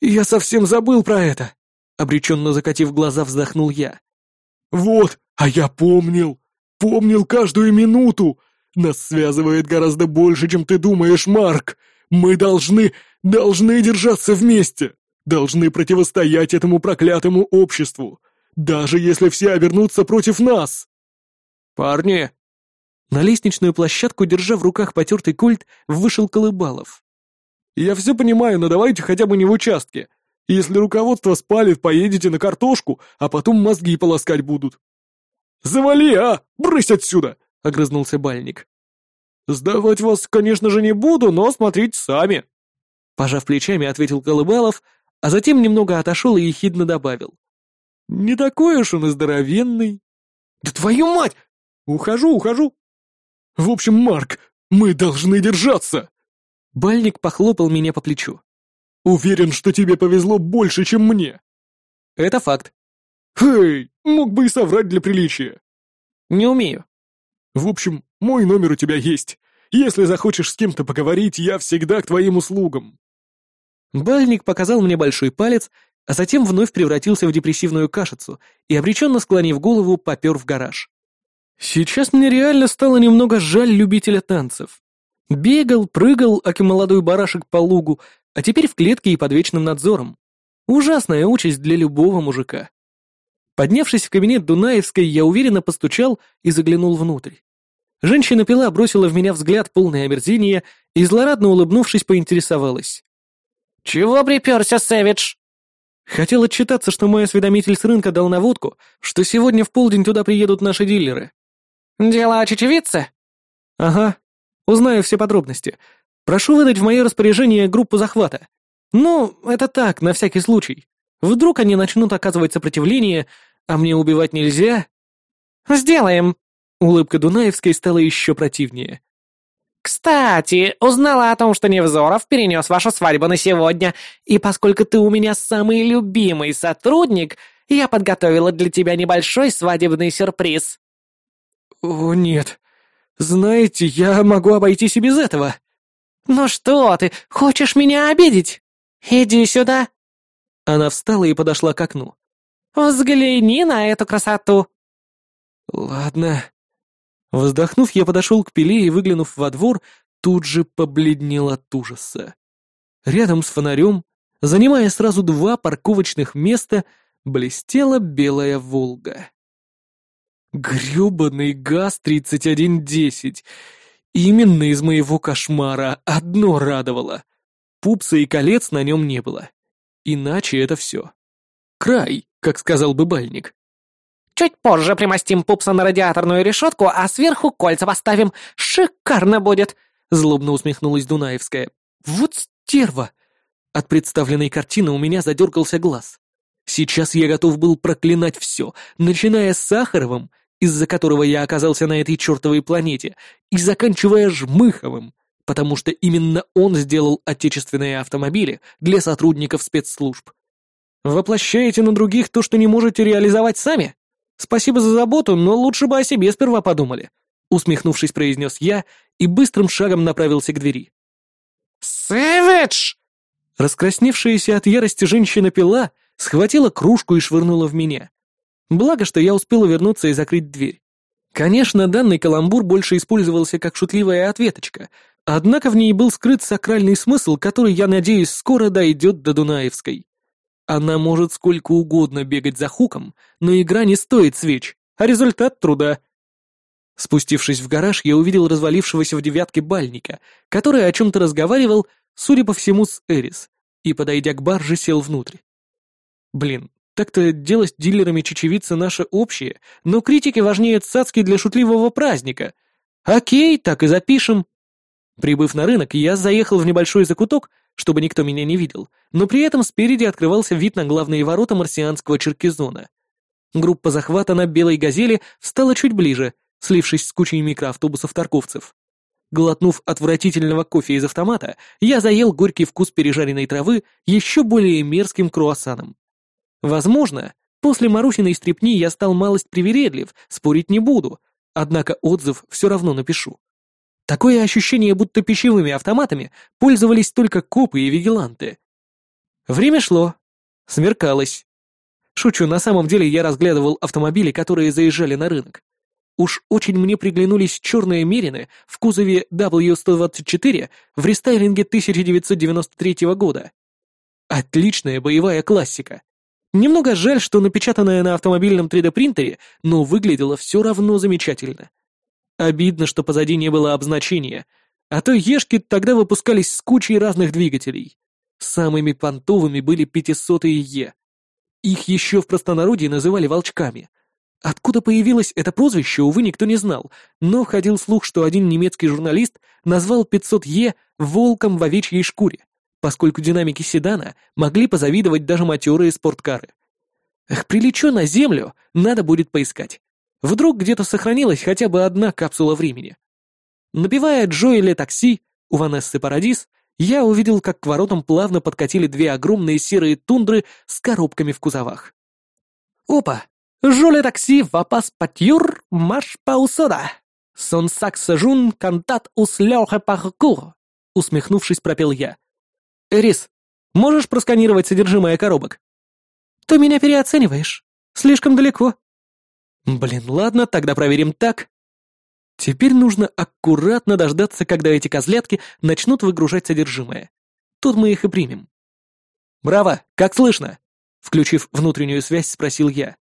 Я совсем забыл про это!» Обреченно закатив глаза, вздохнул я. «Вот, а я помнил! Помнил каждую минуту! Нас связывает гораздо больше, чем ты думаешь, Марк! Мы должны должны держаться вместе, должны противостоять этому проклятому обществу, даже если все обернутся против нас. Парни! На лестничную площадку, держа в руках потертый кольт, вышел Колыбалов. Я все понимаю, но давайте хотя бы не в участке. Если руководство спалит, поедете на картошку, а потом мозги полоскать будут. «Завали, а! Брысь отсюда!» — огрызнулся Бальник. «Сдавать вас, конечно же, не буду, но смотрите сами», Пожав плечами, ответил Колыбалов, а затем немного отошел и ехидно добавил. «Не такой уж он и здоровенный». «Да твою мать! Ухожу, ухожу!» «В общем, Марк, мы должны держаться!» Бальник похлопал меня по плечу. «Уверен, что тебе повезло больше, чем мне!» «Это факт». «Эй, мог бы и соврать для приличия». «Не умею». «В общем, мой номер у тебя есть. Если захочешь с кем-то поговорить, я всегда к твоим услугам». Бальник показал мне большой палец, а затем вновь превратился в депрессивную кашицу и, обреченно склонив голову, попер в гараж. Сейчас мне реально стало немного жаль любителя танцев. Бегал, прыгал, аки молодой барашек по лугу, а теперь в клетке и под вечным надзором. Ужасная участь для любого мужика. Поднявшись в кабинет Дунаевской, я уверенно постучал и заглянул внутрь. Женщина-пила бросила в меня взгляд полное омерзения и, злорадно улыбнувшись, поинтересовалась. «Чего приперся, Сэвидж?» Хотел отчитаться, что мой осведомитель с рынка дал наводку, что сегодня в полдень туда приедут наши дилеры. «Дело о чечевице?» «Ага. Узнаю все подробности. Прошу выдать в мое распоряжение группу захвата. Ну, это так, на всякий случай. Вдруг они начнут оказывать сопротивление, а мне убивать нельзя?» «Сделаем!» Улыбка Дунаевской стала еще противнее. «Кстати, узнала о том, что Невзоров перенес вашу свадьбу на сегодня, и поскольку ты у меня самый любимый сотрудник, я подготовила для тебя небольшой свадебный сюрприз». «О, нет. Знаете, я могу обойтись и без этого». «Ну что ты, хочешь меня обидеть? Иди сюда». Она встала и подошла к окну. «Взгляни на эту красоту». «Ладно». Вздохнув, я подошел к пиле и, выглянув во двор, тут же побледнел от ужаса. Рядом с фонарем, занимая сразу два парковочных места, блестела белая «Волга». Грёбаный ГАЗ-3110. Именно из моего кошмара одно радовало. Пупса и колец на нем не было. Иначе это все. Край, как сказал бы бальник. Чуть позже примостим пупса на радиаторную решетку, а сверху кольца поставим. Шикарно будет!» Злобно усмехнулась Дунаевская. «Вот стерва!» От представленной картины у меня задергался глаз. Сейчас я готов был проклинать все, начиная с Сахаровым, из-за которого я оказался на этой чертовой планете, и заканчивая Жмыховым, потому что именно он сделал отечественные автомобили для сотрудников спецслужб. Воплощаете на других то, что не можете реализовать сами? Спасибо за заботу, но лучше бы о себе сперва подумали. Усмехнувшись, произнес я и быстрым шагом направился к двери. «Сэвидж!» Раскрасневшаяся от ярости женщина-пила схватила кружку и швырнула в меня. Благо, что я успела вернуться и закрыть дверь. Конечно, данный каламбур больше использовался как шутливая ответочка, однако в ней был скрыт сакральный смысл, который, я надеюсь, скоро дойдет до Дунаевской. Она может сколько угодно бегать за хуком, но игра не стоит свеч, а результат труда. Спустившись в гараж, я увидел развалившегося в девятке бальника, который о чем-то разговаривал, судя по всему, с Эрис, и, подойдя к барже, сел внутрь. Блин, так-то дело с дилерами чечевицы наше общее, но критики важнее цацки для шутливого праздника. Окей, так и запишем. Прибыв на рынок, я заехал в небольшой закуток, чтобы никто меня не видел, но при этом спереди открывался вид на главные ворота марсианского Черкизона. Группа захвата на белой газели встала чуть ближе, слившись с кучей микроавтобусов торговцев. Глотнув отвратительного кофе из автомата, я заел горький вкус пережаренной травы еще более мерзким круассаном. Возможно, после Марусиной стрепни я стал малость привередлив, спорить не буду, однако отзыв все равно напишу. Такое ощущение, будто пищевыми автоматами пользовались только копы и вигиланты. Время шло. Смеркалось. Шучу, на самом деле я разглядывал автомобили, которые заезжали на рынок. Уж очень мне приглянулись черные Мерины в кузове W124 в рестайлинге 1993 года. Отличная боевая классика. Немного жаль, что напечатанное на автомобильном 3D-принтере, но выглядело все равно замечательно. Обидно, что позади не было обозначения, а то ешки тогда выпускались с кучей разных двигателей. Самыми понтовыми были 500-е Е. Их еще в простонародье называли волчками. Откуда появилось это прозвище, увы, никто не знал, но ходил слух, что один немецкий журналист назвал 500Е «волком в овечьей шкуре» поскольку динамики седана могли позавидовать даже матерые спорткары. Эх, прилечу на Землю, надо будет поискать. Вдруг где-то сохранилась хотя бы одна капсула времени. Набивая Джоэля такси у Ванессы Парадис, я увидел, как к воротам плавно подкатили две огромные серые тундры с коробками в кузовах. «Опа! Жоле такси вапас патюр маш паусода! Сон сакса жун кантат ус лёха паркур!» Усмехнувшись, пропел я. «Эрис, можешь просканировать содержимое коробок?» «Ты меня переоцениваешь. Слишком далеко». «Блин, ладно, тогда проверим так». Теперь нужно аккуратно дождаться, когда эти козлятки начнут выгружать содержимое. Тут мы их и примем. «Браво! Как слышно?» Включив внутреннюю связь, спросил я.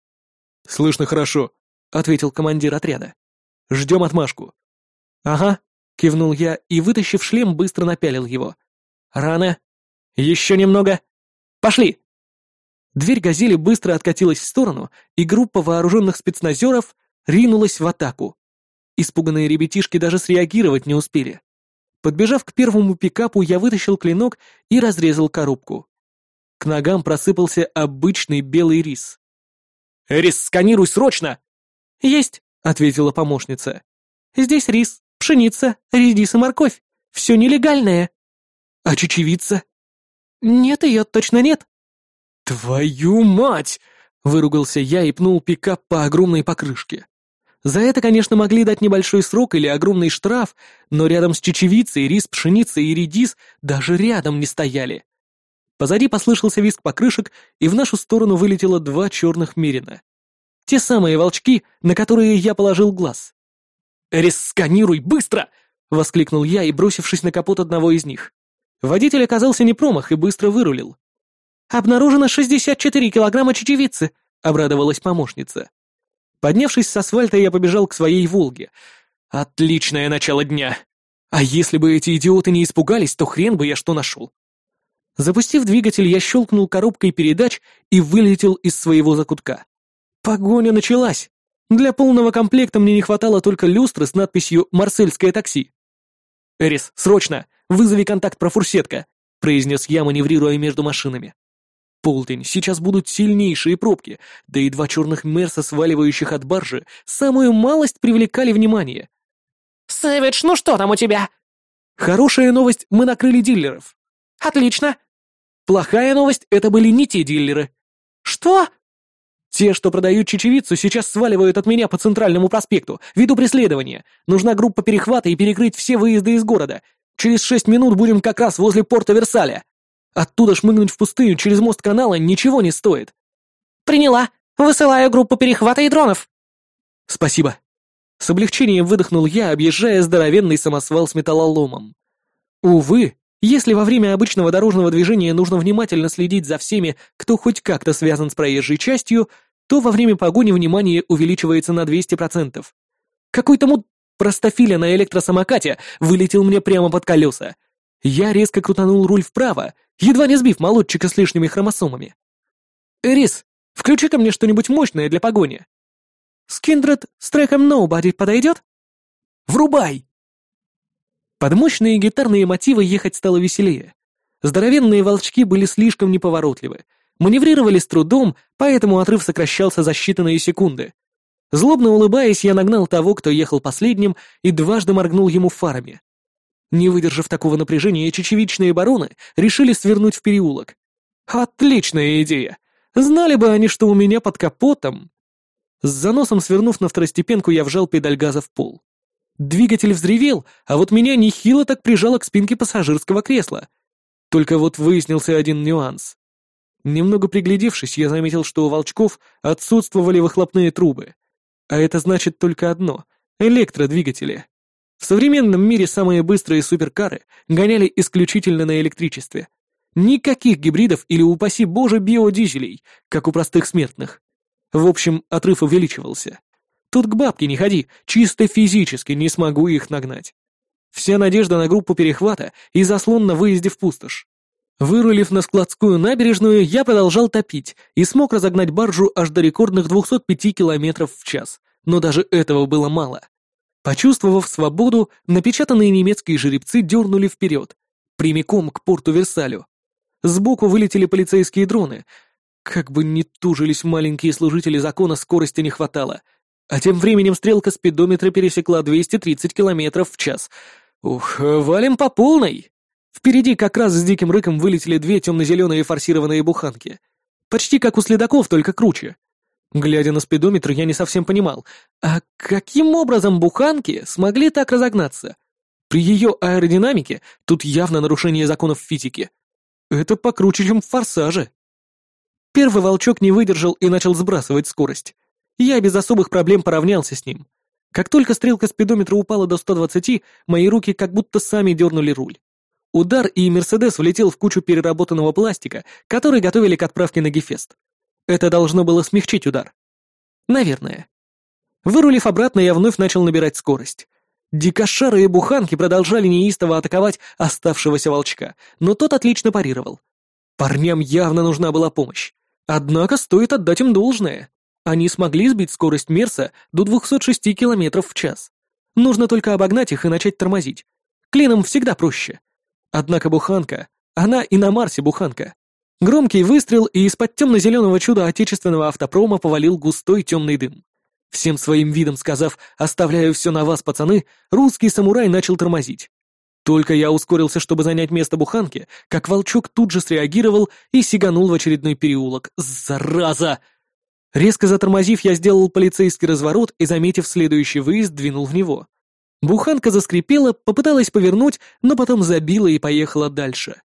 «Слышно хорошо», — ответил командир отряда. «Ждем отмашку». «Ага», — кивнул я и, вытащив шлем, быстро напялил его. «Рано. Еще немного. Пошли!» Дверь «Газели» быстро откатилась в сторону, и группа вооруженных спецназеров ринулась в атаку. Испуганные ребятишки даже среагировать не успели. Подбежав к первому пикапу, я вытащил клинок и разрезал коробку. К ногам просыпался обычный белый рис. «Эрис, сканируй срочно!» «Есть!» — ответила помощница. «Здесь рис, пшеница, редис и морковь. Все нелегальное». «А чечевица?» «Нет, ее точно нет». «Твою мать!» — выругался я и пнул пикап по огромной покрышке. За это, конечно, могли дать небольшой срок или огромный штраф, но рядом с чечевицей, рис, пшеница и редис даже рядом не стояли. Позади послышался визг покрышек, и в нашу сторону вылетело два черных мерина. Те самые волчки, на которые я положил глаз. «Эрис, сканируй, быстро!» — воскликнул я и, бросившись на капот одного из них. Водитель оказался не промах и быстро вырулил. «Обнаружено 64 килограмма чечевицы», — обрадовалась помощница. Поднявшись с асфальта, я побежал к своей «Волге». Отличное начало дня. А если бы эти идиоты не испугались, то хрен бы я что нашел. Запустив двигатель, я щелкнул коробкой передач и вылетел из своего закутка. Погоня началась. Для полного комплекта мне не хватало только люстры с надписью «Марсельское такси». «Эрис, срочно! Вызови контакт профурсетка!» — произнес я, маневрируя между машинами. Полдень, сейчас будут сильнейшие пробки, да и два черных мерса, сваливающих от баржи, самую малость привлекали внимание. «Сэвидж, ну что там у тебя?» «Хорошая новость, мы накрыли дилеров». «Отлично». «Плохая новость, это были не те дилеры». «Что?» «Те, что продают чечевицу, сейчас сваливают от меня по центральному проспекту. Веду преследование. Нужна группа перехвата и перекрыть все выезды из города. Через шесть минут будем как раз возле порта Версаля». Оттуда шмыгнуть в пустыню через мост канала ничего не стоит. Приняла. Высылаю группу перехвата и дронов. Спасибо. С облегчением выдохнул я, объезжая здоровенный самосвал с металлоломом. Увы, если во время обычного дорожного движения нужно внимательно следить за всеми, кто хоть как-то связан с проезжей частью, то во время погони внимание увеличивается на 200%. Какой-то муд простофиля на электросамокате вылетел мне прямо под колеса. Я резко крутанул руль вправо, едва не сбив молодчика с лишними хромосомами. «Рис, включи-ка мне что-нибудь мощное для погони». «Скиндред с треком Nobody подойдет?» «Врубай!» Под мощные гитарные мотивы ехать стало веселее. Здоровенные волчки были слишком неповоротливы, маневрировали с трудом, поэтому отрыв сокращался за считанные секунды. Злобно улыбаясь, я нагнал того, кто ехал последним, и дважды моргнул ему фарами. Не выдержав такого напряжения, чечевичные бароны решили свернуть в переулок. Отличная идея! Знали бы они, что у меня под капотом. С заносом свернув на второстепенку, я вжал педаль газа в пол. Двигатель взревел, а вот меня нехило так прижало к спинке пассажирского кресла. Только вот выяснился один нюанс. Немного приглядевшись, я заметил, что у волчков отсутствовали выхлопные трубы. А это значит только одно — электродвигатели. В современном мире самые быстрые суперкары гоняли исключительно на электричестве. Никаких гибридов или, упаси боже, биодизелей, как у простых смертных. В общем, отрыв увеличивался. Тут к бабке не ходи, чисто физически не смогу их нагнать. Вся надежда на группу перехвата и заслон на выезде в пустошь. Вырулив на складскую набережную, я продолжал топить и смог разогнать баржу аж до рекордных 205 км в час, но даже этого было мало. Почувствовав свободу, напечатанные немецкие жеребцы дернули вперед, прямиком к порту Версалю. Сбоку вылетели полицейские дроны. Как бы ни тужились маленькие служители закона, скорости не хватало. А тем временем стрелка спидометра пересекла 230 километров в час. Ух, валим по полной! Впереди как раз с диким рыком вылетели две темно-зеленые форсированные буханки. Почти как у следаков, только круче. Глядя на спидометр, я не совсем понимал, а каким образом буханки смогли так разогнаться? При ее аэродинамике тут явно нарушение законов физики. Это покруче, чем в форсаже. Первый волчок не выдержал и начал сбрасывать скорость. Я без особых проблем поравнялся с ним. Как только стрелка спидометра упала до 120, мои руки как будто сами дернули руль. Удар, и Мерседес влетел в кучу переработанного пластика, который готовили к отправке на Гефест. Это должно было смягчить удар. Наверное. Вырулив обратно, я вновь начал набирать скорость. Дикошары и буханки продолжали неистово атаковать оставшегося волчка, но тот отлично парировал. Парням явно нужна была помощь. Однако стоит отдать им должное. Они смогли сбить скорость Мерса до 206 км в час. Нужно только обогнать их и начать тормозить. Клином всегда проще. Однако буханка, она и на Марсе буханка. Громкий выстрел, и из-под темно-зеленого чуда отечественного автопрома повалил густой темный дым. Всем своим видом сказав «оставляю все на вас, пацаны», русский самурай начал тормозить. Только я ускорился, чтобы занять место буханки, как волчок тут же среагировал и сиганул в очередной переулок. Зараза! Резко затормозив, я сделал полицейский разворот и, заметив следующий выезд, двинул в него. Буханка заскрипела, попыталась повернуть, но потом забила и поехала дальше.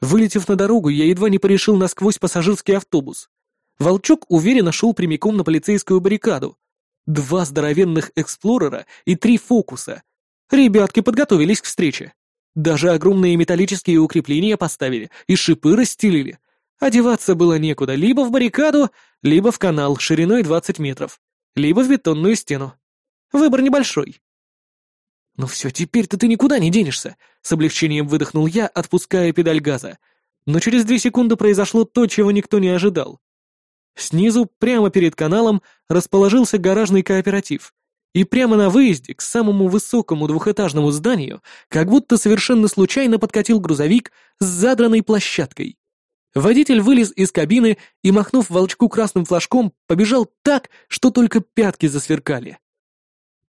Вылетев на дорогу, я едва не порешил насквозь пассажирский автобус. Волчок уверенно шел прямиком на полицейскую баррикаду. Два здоровенных эксплорера и три фокуса. Ребятки подготовились к встрече. Даже огромные металлические укрепления поставили и шипы расстелили. Одеваться было некуда, либо в баррикаду, либо в канал шириной 20 метров, либо в бетонную стену. Выбор небольшой. «Ну все, теперь-то ты никуда не денешься», — с облегчением выдохнул я, отпуская педаль газа. Но через две секунды произошло то, чего никто не ожидал. Снизу, прямо перед каналом, расположился гаражный кооператив. И прямо на выезде, к самому высокому двухэтажному зданию, как будто совершенно случайно подкатил грузовик с задранной площадкой. Водитель вылез из кабины и, махнув волчку красным флажком, побежал так, что только пятки засверкали.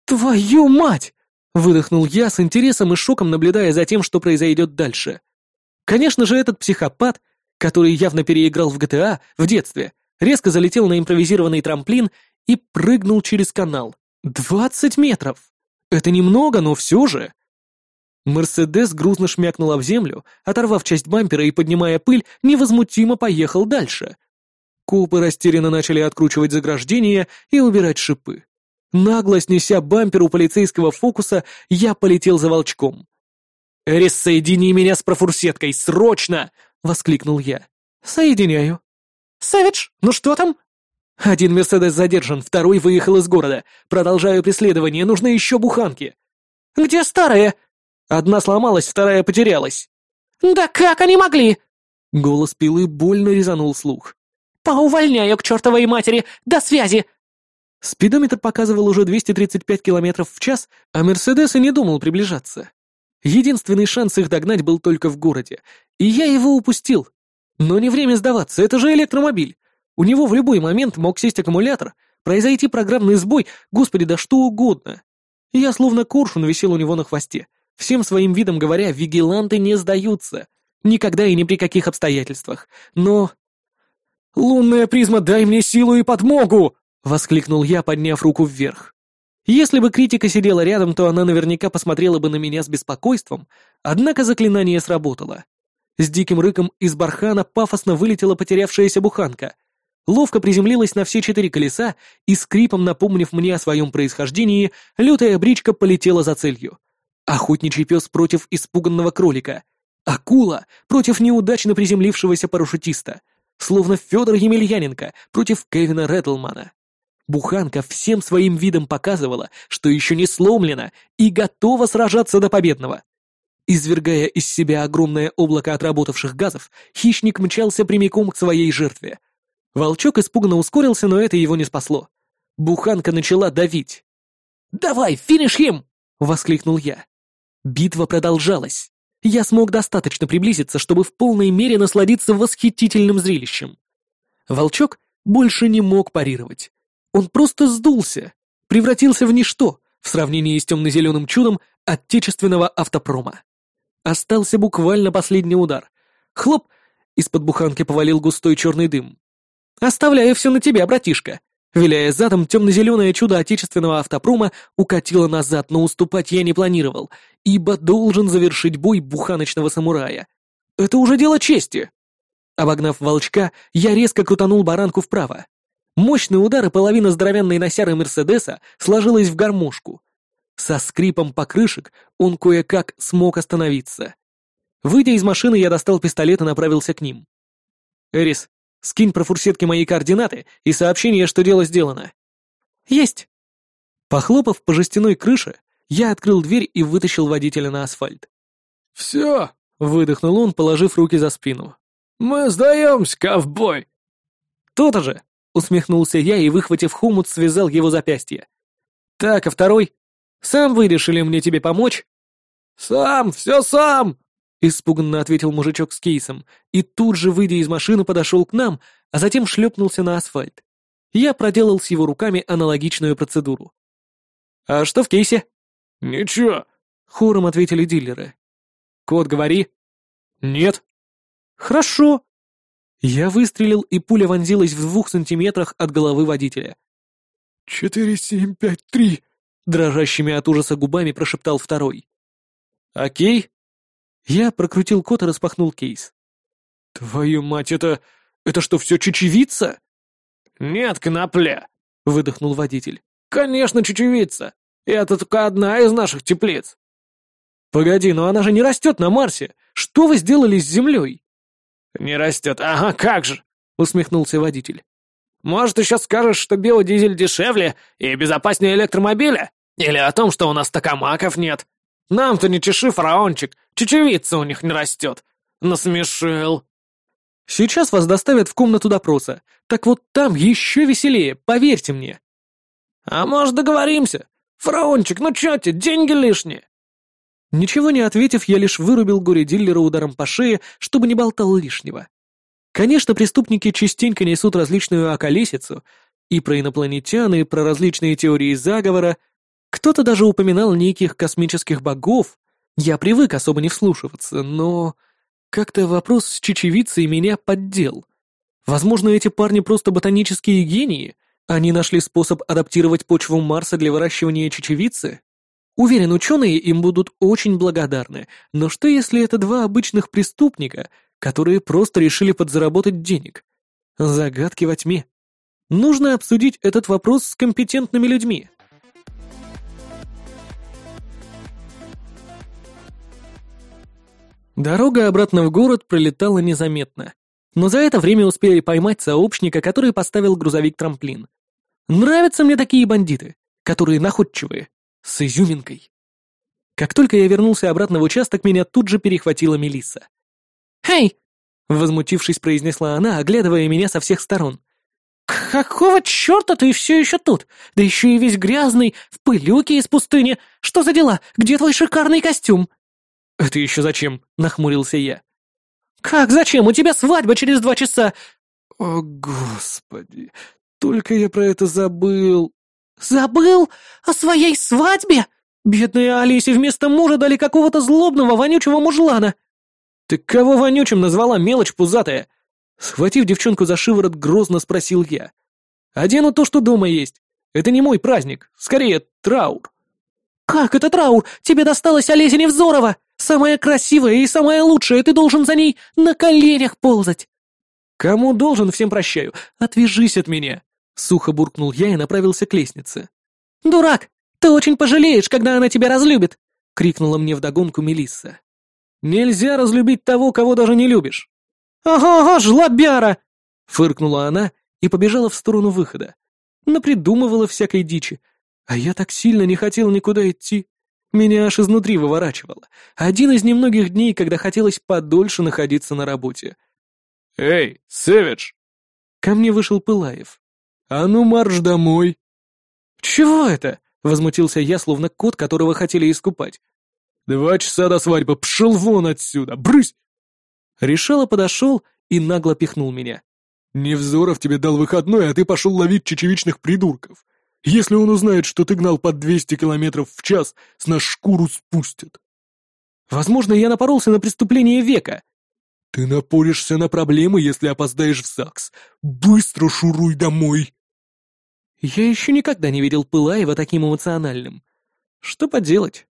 «Твою мать!» — выдохнул я с интересом и шоком, наблюдая за тем, что произойдет дальше. Конечно же, этот психопат, который явно переиграл в GTA в детстве, резко залетел на импровизированный трамплин и прыгнул через канал. «Двадцать метров! Это немного, но все же!» Мерседес грузно шмякнул об землю, оторвав часть бампера и, поднимая пыль, невозмутимо поехал дальше. Копы растерянно начали откручивать заграждения и убирать шипы. Нагло снеся бампер у полицейского фокуса, я полетел за волчком. «Эрис, соедини меня с профурсеткой, срочно!» — воскликнул я. «Соединяю». «Сэвидж, ну что там?» «Один Мерседес задержан, второй выехал из города. Продолжаю преследование, нужны еще буханки». «Где старые?» Одна сломалась, вторая потерялась. «Да как они могли?» Голос пилы больно резанул слух. «Поувольняю к чертовой матери! До связи!» Спидометр показывал уже 235 километров в час, а Мерседес и не думал приближаться. Единственный шанс их догнать был только в городе, и я его упустил. Но не время сдаваться, это же электромобиль. У него в любой момент мог сесть аккумулятор, произойти программный сбой, господи, да что угодно. Я словно коршун висел у него на хвосте, Всем своим видом говоря, вигиланты не сдаются. Никогда и ни при каких обстоятельствах. Но... «Лунная призма, дай мне силу и подмогу!» — воскликнул я, подняв руку вверх. Если бы критика сидела рядом, то она наверняка посмотрела бы на меня с беспокойством, однако заклинание сработало. С диким рыком из бархана пафосно вылетела потерявшаяся буханка. Ловко приземлилась на все четыре колеса и, скрипом напомнив мне о своем происхождении, лютая бричка полетела за целью. Охотничий пес против испуганного кролика. Акула против неудачно приземлившегося парашютиста. Словно Федор Емельяненко против Кевина Реттлмана. Буханка всем своим видом показывала, что еще не сломлена и готова сражаться до победного. Извергая из себя огромное облако отработавших газов, хищник мчался прямиком к своей жертве. Волчок испуганно ускорился, но это его не спасло. Буханка начала давить. «Давай, финиш им!» — воскликнул я. Битва продолжалась. Я смог достаточно приблизиться, чтобы в полной мере насладиться восхитительным зрелищем. Волчок больше не мог парировать. Он просто сдулся, превратился в ничто в сравнении с темно-зеленым чудом отечественного автопрома. Остался буквально последний удар. Хлоп! Из-под буханки повалил густой черный дым. «Оставляю все на тебя, братишка», Виляя задом, темно-зеленое чудо отечественного автопрома укатило назад, но уступать я не планировал, ибо должен завершить бой буханочного самурая. Это уже дело чести. Обогнав волчка, я резко крутанул баранку вправо. Мощный удар и половина здоровенной носяры Мерседеса сложилась в гармошку. Со скрипом покрышек он кое-как смог остановиться. Выйдя из машины, я достал пистолет и направился к ним. «Эрис, Скинь про фурсетки мои координаты и сообщение, что дело сделано». «Есть». Похлопав по жестяной крыше, я открыл дверь и вытащил водителя на асфальт. «Все», — выдохнул он, положив руки за спину. «Мы сдаемся, ковбой!» То-то же!» — усмехнулся я и, выхватив хомут, связал его запястье. «Так, а второй? Сам выйдешь или мне тебе помочь?» «Сам, все сам!» — испуганно ответил мужичок с кейсом, и тут же, выйдя из машины, подошел к нам, а затем шлепнулся на асфальт. Я проделал с его руками аналогичную процедуру. «А что в кейсе?» «Ничего», — хором ответили дилеры. «Код говори». «Нет». «Хорошо». Я выстрелил, и пуля вонзилась в двух сантиметрах от головы водителя. «Четыре, семь, пять, три», — дрожащими от ужаса губами прошептал второй. «Окей». Я прокрутил код и распахнул кейс. «Твою мать, это... это что, все чечевица?» «Нет, конопля», — выдохнул водитель. «Конечно, чечевица. Это только одна из наших теплиц». «Погоди, но она же не растет на Марсе. Что вы сделали с Землей?» «Не растет. Ага, как же!» — усмехнулся водитель. «Может, сейчас скажешь, что биодизель дешевле и безопаснее электромобиля? Или о том, что у нас токамаков нет? Нам-то не чеши, фараончик, чечевица у них не растет. Насмешил». «Сейчас вас доставят в комнату допроса. Так вот там еще веселее, поверьте мне». «А может, договоримся? Фараончик, ну чё тебе, деньги лишние?» Ничего не ответив, я лишь вырубил горе-диллера ударом по шее, чтобы не болтал лишнего. Конечно, преступники частенько несут различную околесицу, и про инопланетян, и про различные теории заговора. Кто-то даже упоминал неких космических богов. Я привык особо не вслушиваться, но... Как-то вопрос с чечевицей меня поддел. Возможно, эти парни просто ботанические гении? Они нашли способ адаптировать почву Марса для выращивания чечевицы? Уверен, ученые им будут очень благодарны, но что если это два обычных преступника, которые просто решили подзаработать денег? Загадки во тьме. Нужно обсудить этот вопрос с компетентными людьми. Дорога обратно в город пролетала незаметно. Но за это время успели поймать сообщника, который поставил грузовик-трамплин. Нравятся мне такие бандиты, которые находчивые с изюминкой. Как только я вернулся обратно в участок, меня тут же перехватила Мелисса. «Эй!» — возмутившись, произнесла она, оглядывая меня со всех сторон. «Какого черта ты все еще тут? Да еще и весь грязный, в пылюке из пустыни. Что за дела? Где твой шикарный костюм?» «Это еще зачем?» — нахмурился я. «Как зачем? У тебя свадьба через два часа!» «О, Господи! Только я про это забыл!» «Забыл? О своей свадьбе? Бедная Алисе вместо мужа дали какого-то злобного, вонючего мужлана!» «Ты кого вонючим назвала, мелочь пузатая?» Схватив девчонку за шиворот, грозно спросил я. «Одену то, что дома есть. Это не мой праздник, скорее траур». «Как это траур? Тебе досталась Олеся Невзорова! Самая красивая и самая лучшая, ты должен за ней на коленях ползать!» «Кому должен, всем прощаю. Отвяжись от меня!» Сухо буркнул я и направился к лестнице. «Дурак! Ты очень пожалеешь, когда она тебя разлюбит!» — крикнула мне вдогонку Мелисса. «Нельзя разлюбить того, кого даже не любишь!» «Ага-ага, жлобяра!» — фыркнула она и побежала в сторону выхода. Напридумывала всякой дичи, а я так сильно не хотел никуда идти. Меня аж изнутри выворачивало. Один из немногих дней, когда хотелось подольше находиться на работе. «Эй, Сэвидж!» Ко мне вышел Пылаев. «А ну марш домой!» «Чего это?» — возмутился я, словно кот, которого хотели искупать. «Два часа до свадьбы, пшел вон отсюда, брысь!» Решало подошел и нагло пихнул меня. «Невзоров тебе дал выходной, а ты пошел ловить чечевичных придурков. Если он узнает, что ты гнал под 200 километров в час, с нас шкуру спустят». «Возможно, я напоролся на преступление века». «Ты напоришься на проблемы, если опоздаешь в ЗАГС. Быстро шуруй домой!» Я еще никогда не видел Пылаева таким эмоциональным. Что поделать?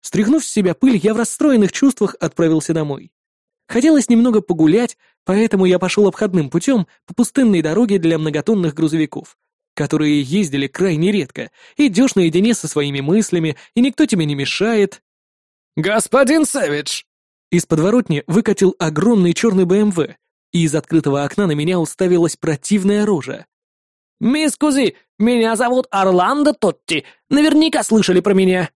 Стряхнув с себя пыль, я в расстроенных чувствах отправился домой. Хотелось немного погулять, поэтому я пошел обходным путем по пустынной дороге для многотонных грузовиков, которые ездили крайне редко, идешь наедине со своими мыслями, и никто тебе не мешает. «Господин Сэвидж!» Из подворотни выкатил огромный черный БМВ, и из открытого окна на меня уставилась противная рожа. «Мисс Кузи, меня зовут Орландо Тотти. Наверняка слышали про меня».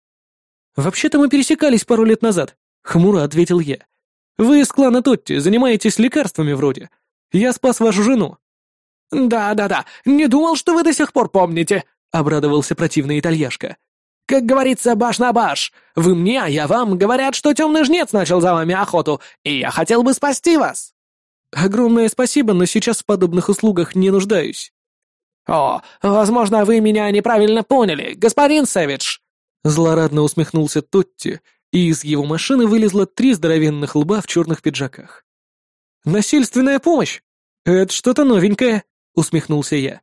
«Вообще-то мы пересекались пару лет назад», — хмуро ответил я. «Вы из клана Тотти, занимаетесь лекарствами вроде. Я спас вашу жену». «Да-да-да, не думал, что вы до сих пор помните», — обрадовался противный итальяшка. «Как говорится, баш на баш. Вы мне, а я вам. Говорят, что темный жнец начал за вами охоту, и я хотел бы спасти вас». «Огромное спасибо, но сейчас в подобных услугах не нуждаюсь». «О, возможно, вы меня неправильно поняли, господин Сэвидж!» Злорадно усмехнулся Тотти, и из его машины вылезло три здоровенных лба в черных пиджаках. «Насильственная помощь? Это что-то новенькое», — усмехнулся я.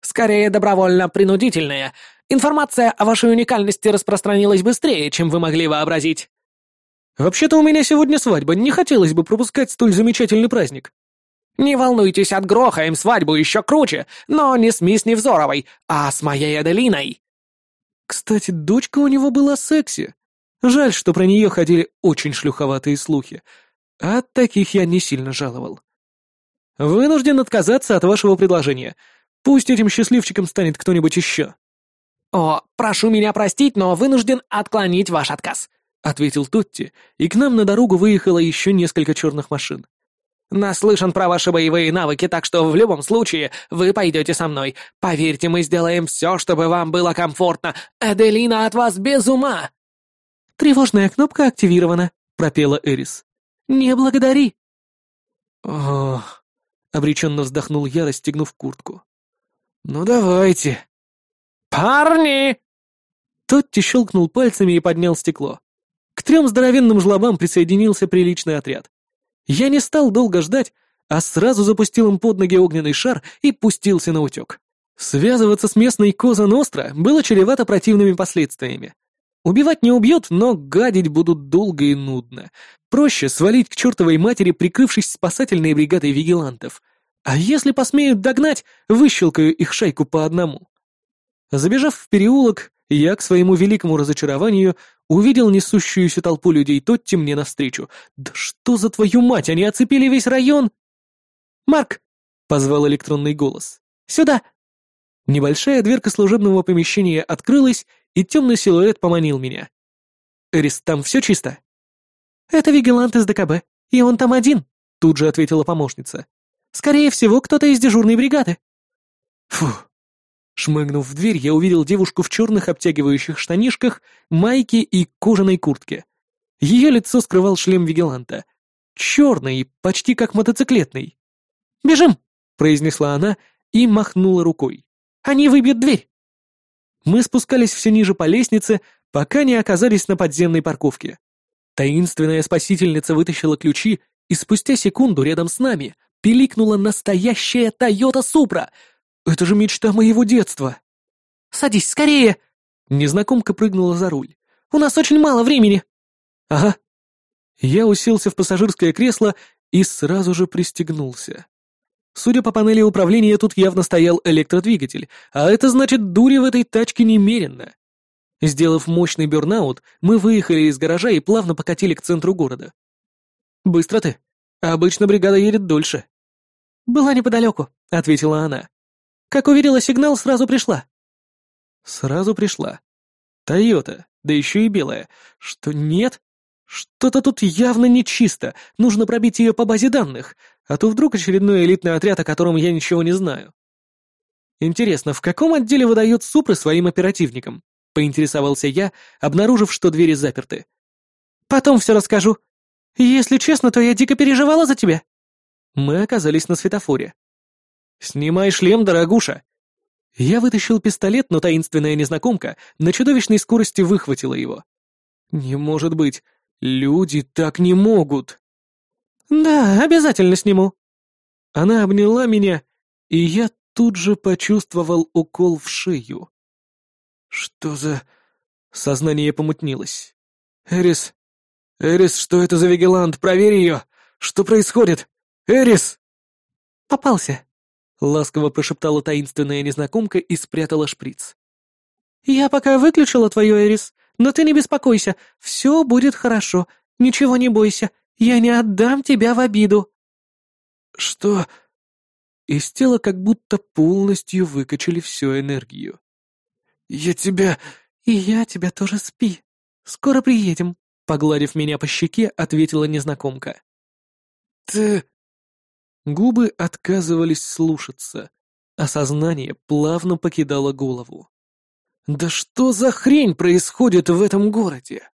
«Скорее добровольно-принудительная. Информация о вашей уникальности распространилась быстрее, чем вы могли вообразить». «Вообще-то у меня сегодня свадьба, не хотелось бы пропускать столь замечательный праздник». «Не волнуйтесь, отгрохаем свадьбу еще круче, но не с мисс Невзоровой, а с моей Аделиной». Кстати, дочка у него была секси. Жаль, что про нее ходили очень шлюховатые слухи. А таких я не сильно жаловал. Вынужден отказаться от вашего предложения. Пусть этим счастливчиком станет кто-нибудь еще. «О, прошу меня простить, но вынужден отклонить ваш отказ», — ответил Тутти, и к нам на дорогу выехало еще несколько черных машин. «Наслышан про ваши боевые навыки, так что в любом случае вы пойдете со мной. Поверьте, мы сделаем все, чтобы вам было комфортно. Эделина от вас без ума!» «Тревожная кнопка активирована», — пропела Эрис. «Не благодари». «Ох, Обреченно вздохнул я, расстегнув куртку. «Ну давайте». «Парни!» Тотти щелкнул пальцами и поднял стекло. К трем здоровенным жлобам присоединился приличный отряд. Я не стал долго ждать, а сразу запустил им под ноги огненный шар и пустился на утек. Связываться с местной Коза Ностра было чревато противными последствиями. Убивать не убьют, но гадить будут долго и нудно. Проще свалить к чертовой матери, прикрывшись спасательной бригадой вигилантов. А если посмеют догнать, выщелкаю их шайку по одному. Забежав в переулок, я, к своему великому разочарованию, увидел несущуюся толпу людей Тотти мне навстречу. «Да что за твою мать, они оцепили весь район!» «Марк!» — позвал электронный голос. «Сюда!» Небольшая дверка служебного помещения открылась, и темный силуэт поманил меня. «Эрис, там все чисто?» «Это вигилант из ДКБ, и он там один», — тут же ответила помощница. «Скорее всего, кто-то из дежурной бригады». Фу. Шмыгнув в дверь, я увидел девушку в черных обтягивающих штанишках, майке и кожаной куртке. Ее лицо скрывал шлем вигиланта. Черный, почти как мотоциклетный. «Бежим!» — произнесла она и махнула рукой. «Они выбьют дверь!» Мы спускались все ниже по лестнице, пока не оказались на подземной парковке. Таинственная спасительница вытащила ключи, и спустя секунду рядом с нами пиликнула настоящая Тойота Супра. Это же мечта моего детства. «Садись скорее!» Незнакомка прыгнула за руль. «У нас очень мало времени!» «Ага». Я уселся в пассажирское кресло и сразу же пристегнулся. Судя по панели управления, тут явно стоял электродвигатель, а это значит, дури в этой тачке немерено. Сделав мощный бернаут, мы выехали из гаража и плавно покатили к центру города. «Быстро ты. Обычно бригада едет дольше». «Была неподалеку», — ответила она. «Как увидела сигнал, сразу пришла». «Сразу пришла. Тойота, да еще и белая. Что нет? Что-то тут явно нечисто. Нужно пробить ее по базе данных, а то вдруг очередной элитный отряд, о котором я ничего не знаю. Интересно, в каком отделе выдает Супры своим оперативникам? Поинтересовался я, обнаружив, что двери заперты. Потом все расскажу. Если честно, то я дико переживала за тебя. Мы оказались на светофоре. «Снимай шлем, дорогуша!» Я вытащил пистолет, но таинственная незнакомка на чудовищной скорости выхватила его. «Не может быть! Люди так не могут!» «Да, обязательно сниму». Она обняла меня, и я тут же почувствовал укол в шею. «Что за...» Сознание помутнилось. «Эрис! Эрис, что это за вигелант? Проверь ее! Что происходит? Эрис!» «Попался!» — ласково прошептала таинственная незнакомка и спрятала шприц. «Я пока выключила твою Эрис, но ты не беспокойся, все будет хорошо, ничего не бойся, я не отдам тебя в обиду!» «Что?» Из тела как будто полностью выкачали всю энергию. «Я тебя...» «И я тебя тоже спи. Скоро приедем», — погладив меня по щеке, ответила незнакомка. «Ты...» Губы отказывались слушаться. Осознание плавно покидало голову. Да что за хрень происходит в этом городе?